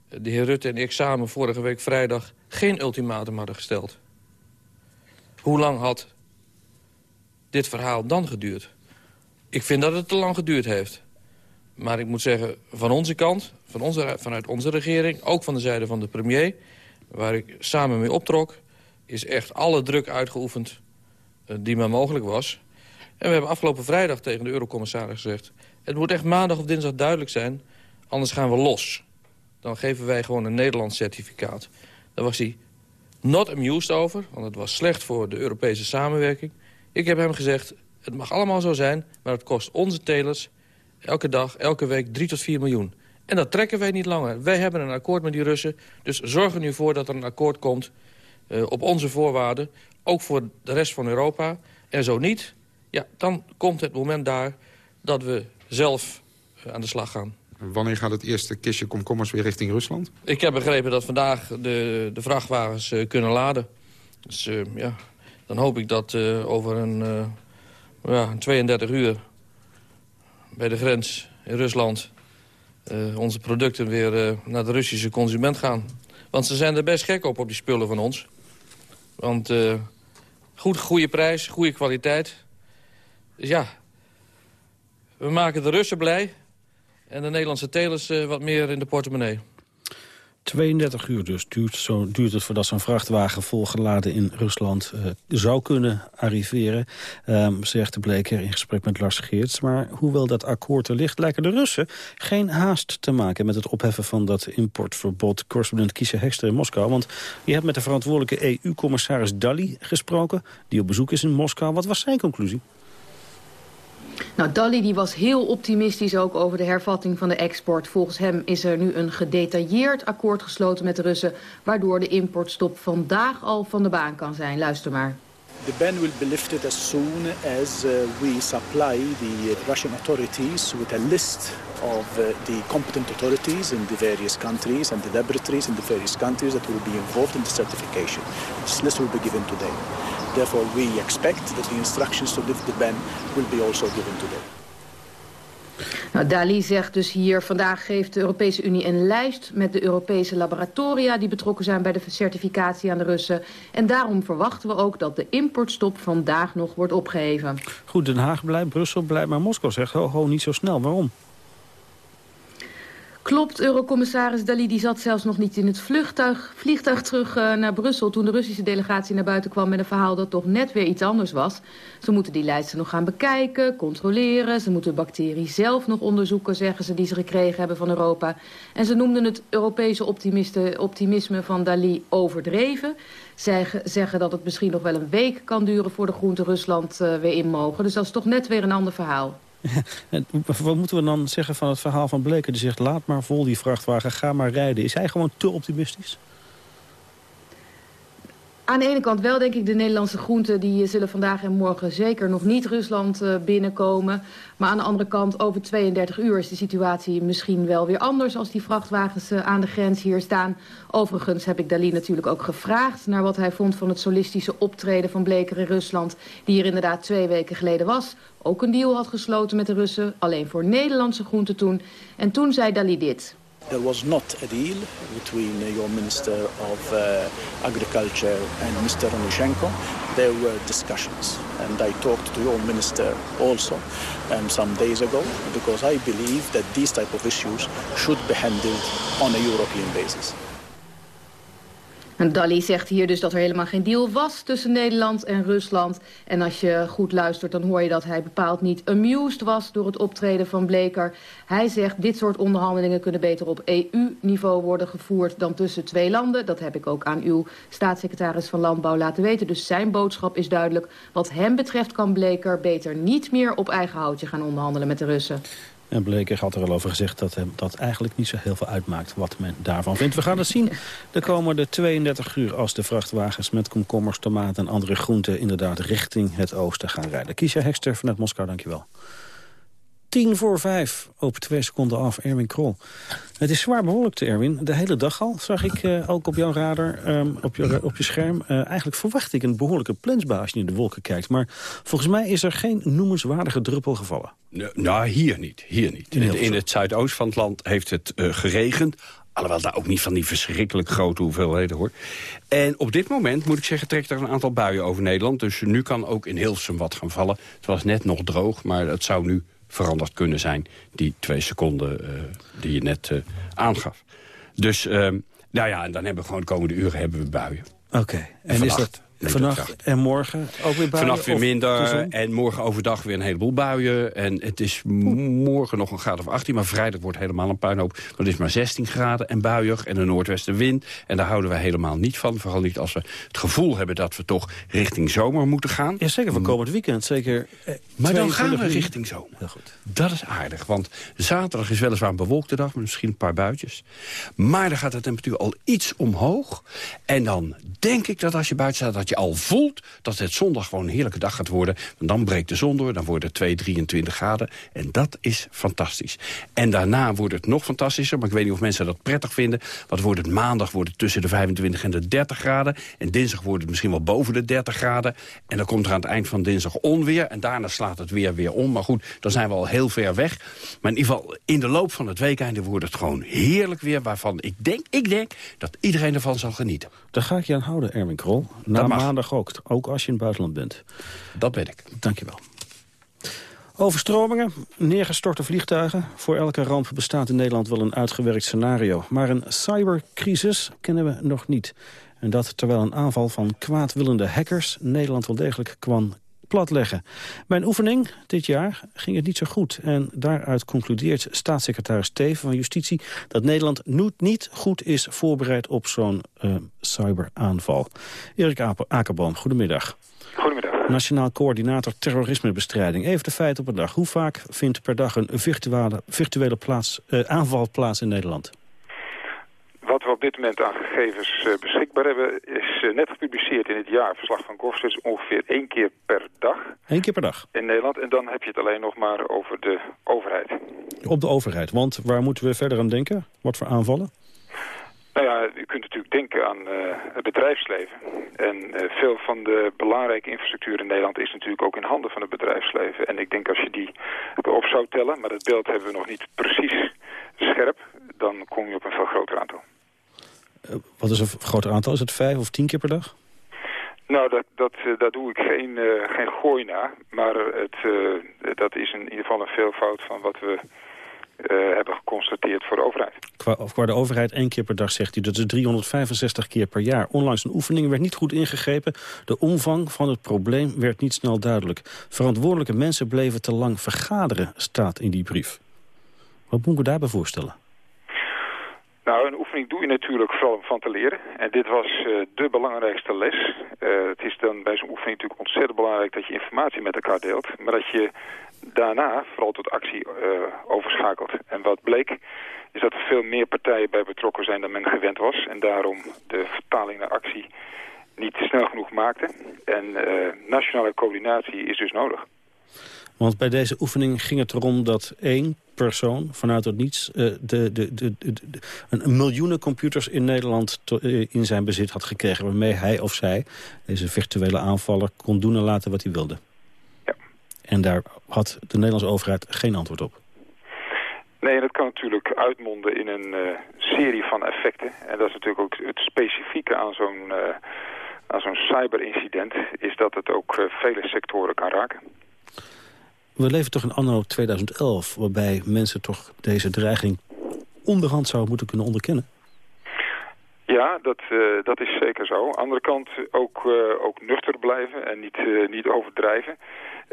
de heer Rutte en ik samen vorige week vrijdag... geen ultimatum hadden gesteld. Hoe lang had dit verhaal dan geduurd? Ik vind dat het te lang geduurd heeft. Maar ik moet zeggen, van onze kant, van onze, vanuit onze regering... ook van de zijde van de premier, waar ik samen mee optrok... is echt alle druk uitgeoefend uh, die maar mogelijk was. En we hebben afgelopen vrijdag tegen de eurocommissaris gezegd... het moet echt maandag of dinsdag duidelijk zijn, anders gaan we los. Dan geven wij gewoon een Nederlands certificaat. Daar was hij not amused over, want het was slecht voor de Europese samenwerking. Ik heb hem gezegd, het mag allemaal zo zijn, maar het kost onze telers elke dag, elke week 3 tot 4 miljoen. En dat trekken wij niet langer. Wij hebben een akkoord met die Russen. Dus zorg er nu voor dat er een akkoord komt uh, op onze voorwaarden. Ook voor de rest van Europa. En zo niet, ja, dan komt het moment daar dat we zelf uh, aan de slag gaan. Wanneer gaat het eerste kistje komkommers weer richting Rusland? Ik heb begrepen dat vandaag de, de vrachtwagens uh, kunnen laden. Dus ja, dan hoop ik dat over een, ja, 32 uur bij de grens in Rusland... Uh, onze producten weer uh, naar de Russische consument gaan. Want ze zijn er best gek op, op die spullen van ons. Want uh, goed, goede prijs, goede kwaliteit. Dus ja, we maken de Russen blij... en de Nederlandse telers wat meer in de portemonnee. 32 uur dus duurt, zo, duurt het voordat zo'n vrachtwagen volgeladen in Rusland uh, zou kunnen arriveren, um, zegt de Bleker in gesprek met Lars Geerts. Maar hoewel dat akkoord er ligt, lijken de Russen geen haast te maken met het opheffen van dat importverbod. Correspondent Kiesje Hekster in Moskou, want je hebt met de verantwoordelijke EU-commissaris Dalli gesproken, die op bezoek is in Moskou. Wat was zijn conclusie? Nou, Dalli die was heel optimistisch ook over de hervatting van de export. Volgens hem is er nu een gedetailleerd akkoord gesloten met de Russen... waardoor de importstop vandaag al van de baan kan zijn. Luister maar. The ban will be lifted as soon as uh, we supply the Russian authorities with a list of uh, the competent authorities in the various countries and the laboratories in the various countries that will be involved in the certification. This list will be given today. Therefore, we expect that the instructions to lift the ban will be also given today. Nou, Dali zegt dus hier, vandaag geeft de Europese Unie een lijst met de Europese laboratoria die betrokken zijn bij de certificatie aan de Russen. En daarom verwachten we ook dat de importstop vandaag nog wordt opgeheven. Goed, Den Haag blijft, Brussel blijft, maar Moskou zegt ho, ho, niet zo snel. Waarom? Klopt, eurocommissaris Dali die zat zelfs nog niet in het vliegtuig, terug uh, naar Brussel... toen de Russische delegatie naar buiten kwam met een verhaal dat toch net weer iets anders was. Ze moeten die lijsten nog gaan bekijken, controleren. Ze moeten de bacterie zelf nog onderzoeken, zeggen ze, die ze gekregen hebben van Europa. En ze noemden het Europese optimisme van Dali overdreven. Zij zeggen dat het misschien nog wel een week kan duren... voor de groente Rusland uh, weer in mogen. Dus dat is toch net weer een ander verhaal. Wat moeten we dan zeggen van het verhaal van Bleker? Die zegt, laat maar vol die vrachtwagen, ga maar rijden. Is hij gewoon te optimistisch? Aan de ene kant wel, denk ik, de Nederlandse groenten... die zullen vandaag en morgen zeker nog niet Rusland uh, binnenkomen. Maar aan de andere kant, over 32 uur is de situatie misschien wel weer anders... als die vrachtwagens uh, aan de grens hier staan. Overigens heb ik Dali natuurlijk ook gevraagd... naar wat hij vond van het solistische optreden van Bleker in Rusland... die hier inderdaad twee weken geleden was. Ook een deal had gesloten met de Russen, alleen voor Nederlandse groenten toen. En toen zei Dali dit. There was not a deal between your Minister of uh, Agriculture and Mr. Onyshenko. There were discussions. And I talked to your Minister also um, some days ago because I believe that these type of issues should be handled on a European basis. En Dali zegt hier dus dat er helemaal geen deal was tussen Nederland en Rusland. En als je goed luistert, dan hoor je dat hij bepaald niet amused was door het optreden van Bleker. Hij zegt, dit soort onderhandelingen kunnen beter op EU-niveau worden gevoerd dan tussen twee landen. Dat heb ik ook aan uw staatssecretaris van Landbouw laten weten. Dus zijn boodschap is duidelijk. Wat hem betreft kan Bleker beter niet meer op eigen houtje gaan onderhandelen met de Russen. En Bleker had er al over gezegd dat hem dat eigenlijk niet zo heel veel uitmaakt wat men daarvan vindt. We gaan het zien de komende 32 uur als de vrachtwagens met komkommers, tomaten en andere groenten inderdaad richting het oosten gaan rijden. Kiesja Hekster vanuit Moskou, dankjewel. Tien voor vijf, op twee seconden af, Erwin Krol. Het is zwaar bewolkt, Erwin. De hele dag al, zag ik uh, ook op jouw radar, um, op, je, op je scherm. Uh, eigenlijk verwacht ik een behoorlijke plensbui als je in de wolken kijkt. Maar volgens mij is er geen noemenswaardige druppel gevallen. Nou, hier niet. Hier niet. In, in het zuidoost van het land heeft het uh, geregend. Alhoewel daar ook niet van die verschrikkelijk grote hoeveelheden hoor. En op dit moment, moet ik zeggen, trekt er een aantal buien over Nederland. Dus nu kan ook in Hilversum wat gaan vallen. Het was net nog droog, maar het zou nu veranderd kunnen zijn. Die twee seconden uh, die je net uh, aangaf. Dus, uh, nou ja, en dan hebben we gewoon de komende uren hebben we buien. Oké. Okay. En, en is dat Vannacht en morgen ook weer buien? Vannacht weer minder en morgen overdag weer een heleboel buien. En het is morgen nog een graad of 18, maar vrijdag wordt helemaal een puinhoop. Dan is maar 16 graden en buiig en een noordwestenwind. En daar houden we helemaal niet van. Vooral niet als we het gevoel hebben dat we toch richting zomer moeten gaan. Ja, zeker van komend weekend. Zeker eh, maar dan gaan we richting zomer. Heel goed. Dat is aardig, want zaterdag is weliswaar een bewolkte dag... met misschien een paar buitjes. Maar dan gaat de temperatuur al iets omhoog. En dan denk ik dat als je buiten staat... dat je al voelt dat het zondag gewoon een heerlijke dag gaat worden. Want dan breekt de zon door, dan wordt het 2, 23 graden. En dat is fantastisch. En daarna wordt het nog fantastischer, maar ik weet niet of mensen dat prettig vinden. Wat wordt het maandag wordt het tussen de 25 en de 30 graden. En dinsdag wordt het misschien wel boven de 30 graden. En dan komt er aan het eind van dinsdag onweer. En daarna slaat het weer weer om. Maar goed, dan zijn we al heel ver weg. Maar in ieder geval, in de loop van het weekende wordt het gewoon heerlijk weer. Waarvan ik denk, ik denk dat iedereen ervan zal genieten. Daar ga ik je aan houden, Erwin Krol. Maandag ook, ook als je in het buitenland bent. Dat weet ik. Dankjewel. Overstromingen, neergestorte vliegtuigen. Voor elke ramp bestaat in Nederland wel een uitgewerkt scenario. Maar een cybercrisis kennen we nog niet. En dat terwijl een aanval van kwaadwillende hackers Nederland wel degelijk kwam platleggen. Bij een oefening dit jaar ging het niet zo goed. En daaruit concludeert staatssecretaris Teven van Justitie... dat Nederland niet goed is voorbereid op zo'n uh, cyberaanval. Erik Akerboom, goedemiddag. Goedemiddag. Nationaal Coördinator Terrorismebestrijding. Even de feiten op een dag. Hoe vaak vindt per dag een virtuele, virtuele plaats, uh, aanval plaats in Nederland? Wat we op dit moment aan gegevens uh, beschikbaar hebben... is uh, net gepubliceerd in het jaarverslag van Gofsters ongeveer één keer per dag. Eén keer per dag? In Nederland. En dan heb je het alleen nog maar over de overheid. Op de overheid. Want waar moeten we verder aan denken? Wat voor aanvallen? Nou ja, u kunt natuurlijk denken aan uh, het bedrijfsleven. En veel van de belangrijke infrastructuur in Nederland is natuurlijk ook in handen van het bedrijfsleven. En ik denk als je die op zou tellen, maar dat beeld hebben we nog niet precies scherp, dan kom je op een veel groter aantal. Uh, wat is een groter aantal? Is het vijf of tien keer per dag? Nou, dat, dat, uh, daar doe ik geen, uh, geen gooi naar. Maar het, dat is in ieder geval een veelvoud van wat we hebben geconstateerd voor de overheid. Qua, qua de overheid één keer per dag zegt u. Dat is 365 keer per jaar. Onlangs een oefening werd niet goed ingegrepen. De omvang van het probleem werd niet snel duidelijk. Verantwoordelijke mensen bleven te lang vergaderen, staat in die brief. Wat moeten we daarbij voorstellen? Nou, een oefening doe je natuurlijk vooral om van te leren. En dit was uh, de belangrijkste les. Uh, het is dan bij zo'n oefening natuurlijk ontzettend belangrijk dat je informatie met elkaar deelt. Maar dat je daarna vooral tot actie uh, overschakelt. En wat bleek is dat er veel meer partijen bij betrokken zijn dan men gewend was. En daarom de vertaling naar actie niet snel genoeg maakte. En nationale coördinatie is dus nodig. Want bij deze oefening ging het erom dat één persoon vanuit het niets... Uh, de, de, de, een miljoenen computers in Nederland uh, in zijn bezit had gekregen... waarmee hij of zij, deze virtuele aanvaller, kon doen en laten wat hij wilde. Ja. En daar had de Nederlandse overheid geen antwoord op. Nee, dat kan natuurlijk uitmonden in een uh, serie van effecten. En dat is natuurlijk ook het specifieke aan zo'n uh, aan zo'n cyberincident... is dat het ook uh, vele sectoren kan raken. We leven toch in anno 2011... waarbij mensen toch deze dreiging onderhand zouden moeten kunnen onderkennen? Ja, dat, uh, dat is zeker zo. Aan de andere kant ook, uh, ook nuchter blijven en niet, uh, niet overdrijven.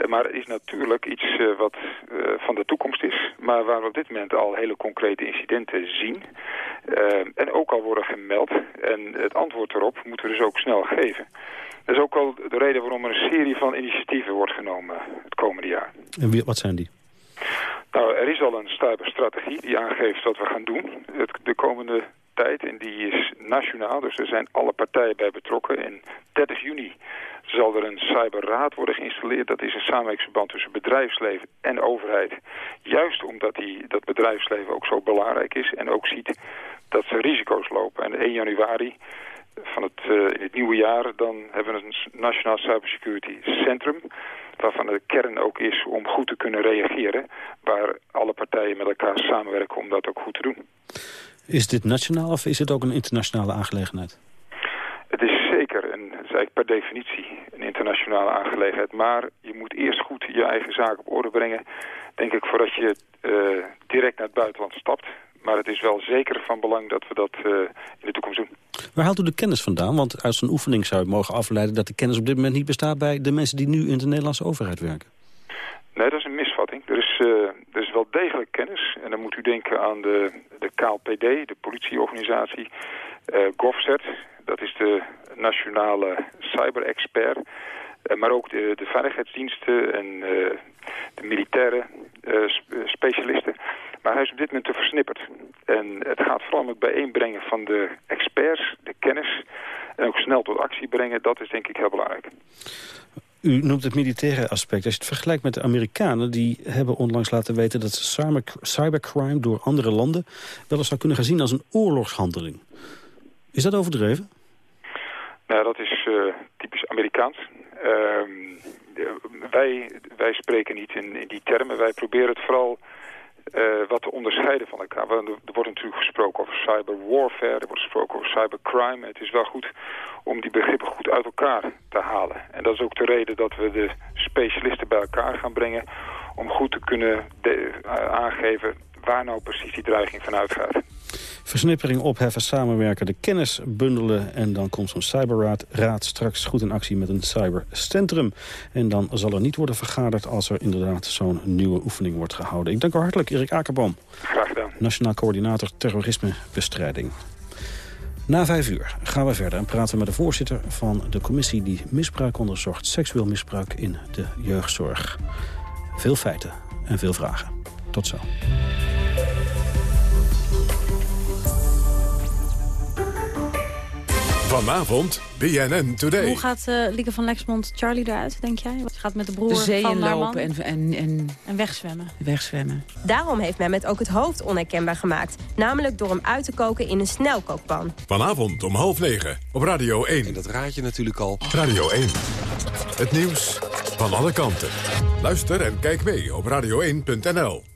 maar het is natuurlijk iets wat van de toekomst is. Maar waar we op dit moment al hele concrete incidenten zien. en ook al worden gemeld. En het antwoord erop moeten we dus ook snel geven. Dat is ook wel de reden waarom er een serie van initiatieven wordt genomen het komende jaar. En wie, wat zijn die? Nou, er is al een stuiperstrategie die aangeeft wat we gaan doen het, de komende tijd. En die is nationaal, dus er zijn alle partijen bij betrokken. In 30 juni zal er een cyberraad worden geïnstalleerd. Dat is een samenwerkingsverband tussen bedrijfsleven en overheid. Juist omdat die, dat bedrijfsleven ook zo belangrijk is en ook ziet dat ze risico's lopen. En 1 januari van het, uh, in het nieuwe jaar dan hebben we een Nationaal Cybersecurity Centrum waarvan de kern ook is om goed te kunnen reageren... waar alle partijen met elkaar samenwerken om dat ook goed te doen. Is dit nationaal of is het ook een internationale aangelegenheid? Het is zeker, en het is eigenlijk per definitie een internationale aangelegenheid. Maar je moet eerst goed je eigen zaak op orde brengen, denk ik, voordat je uh, direct naar het buitenland stapt. Maar het is wel zeker van belang dat we dat uh, in de toekomst doen. Waar haalt u de kennis vandaan? Want uit zo'n oefening zou je mogen afleiden dat de kennis op dit moment niet bestaat bij de mensen die nu in de Nederlandse overheid werken. Nee, dat is een misvatting. Er is, uh, er is wel degelijk kennis. En dan moet u denken aan de, de KLPD, de politieorganisatie, uh. Dat is de nationale cyber-expert. Uh, maar ook de, de veiligheidsdiensten en de militaire specialisten. Maar hij is op dit moment te versnipperd. En het gaat vooral om het bijeenbrengen van de experts, de kennis... en ook snel tot actie brengen. Dat is denk ik heel belangrijk. U noemt het militaire aspect. Als je het vergelijkt met de Amerikanen... die hebben onlangs laten weten dat cyber, cybercrime door andere landen... wel eens zou kunnen gaan zien als een oorlogshandeling. Is dat overdreven? Nou, dat is uh, typisch Amerikaans. Uh, wij, wij spreken niet in die termen. Wij proberen het vooral uh, wat te onderscheiden van elkaar. Er wordt natuurlijk gesproken over cyberwarfare, er wordt gesproken over cybercrime. Het is wel goed om die begrippen goed uit elkaar te halen. En dat is ook de reden dat we de specialisten bij elkaar gaan brengen... om goed te kunnen uh, aangeven waar nou precies die dreiging van uitgaat. Versnippering opheffen, samenwerken, de kennis bundelen... en dan komt zo'n cyberraad raad straks goed in actie met een cybercentrum. En dan zal er niet worden vergaderd als er inderdaad zo'n nieuwe oefening wordt gehouden. Ik dank u hartelijk, Erik Akerboom. Graag gedaan. Nationaal Coördinator Terrorismebestrijding. Na vijf uur gaan we verder en praten we met de voorzitter van de commissie... die misbruik onderzocht, seksueel misbruik in de jeugdzorg. Veel feiten en veel vragen. Tot zo. Vanavond BNN Today. Hoe gaat uh, Lieke van Lexmond Charlie eruit, denk jij? Wat gaat met de broer de zee van lopen en, en, en, en wegzwemmen. wegzwemmen. Daarom heeft men met ook het hoofd onherkenbaar gemaakt. Namelijk door hem uit te koken in een snelkookpan. Vanavond om half negen op Radio 1. En dat raad je natuurlijk al. Radio 1. Het nieuws van alle kanten. Luister en kijk mee op radio1.nl.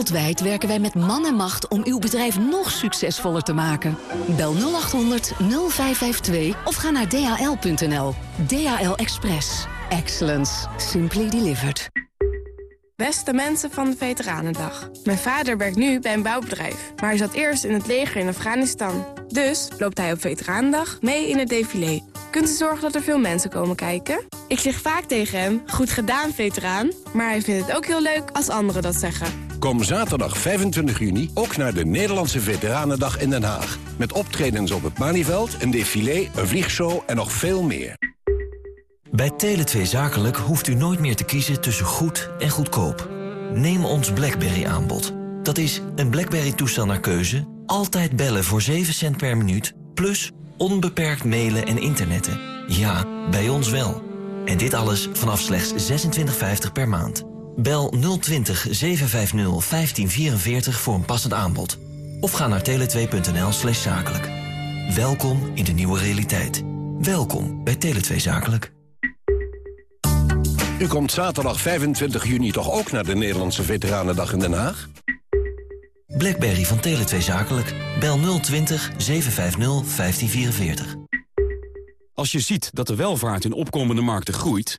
Wereldwijd werken wij met man en macht om uw bedrijf nog succesvoller te maken. Bel 0800 0552 of ga naar dhl.nl. DHL Express. Excellence. Simply delivered. Beste mensen van de Veteranendag. Mijn vader werkt nu bij een bouwbedrijf, maar hij zat eerst in het leger in Afghanistan. Dus loopt hij op Veteranendag mee in het défilé. Kunt u zorgen dat er veel mensen komen kijken? Ik zeg vaak tegen hem, goed gedaan veteraan, maar hij vindt het ook heel leuk als anderen dat zeggen. Kom zaterdag 25 juni ook naar de Nederlandse Veteranendag in Den Haag. Met optredens op het Malieveld, een défilé, een vliegshow en nog veel meer. Bij Tele2 Zakelijk hoeft u nooit meer te kiezen tussen goed en goedkoop. Neem ons BlackBerry aanbod. Dat is een BlackBerry-toestel naar keuze, altijd bellen voor 7 cent per minuut... plus onbeperkt mailen en internetten. Ja, bij ons wel. En dit alles vanaf slechts 26,50 per maand. Bel 020 750 1544 voor een passend aanbod. Of ga naar tele2.nl slash zakelijk. Welkom in de nieuwe realiteit. Welkom bij Tele2 Zakelijk. U komt zaterdag 25 juni toch ook naar de Nederlandse Veteranendag in Den Haag? Blackberry van Tele2 Zakelijk. Bel 020 750 1544. Als je ziet dat de welvaart in opkomende markten groeit...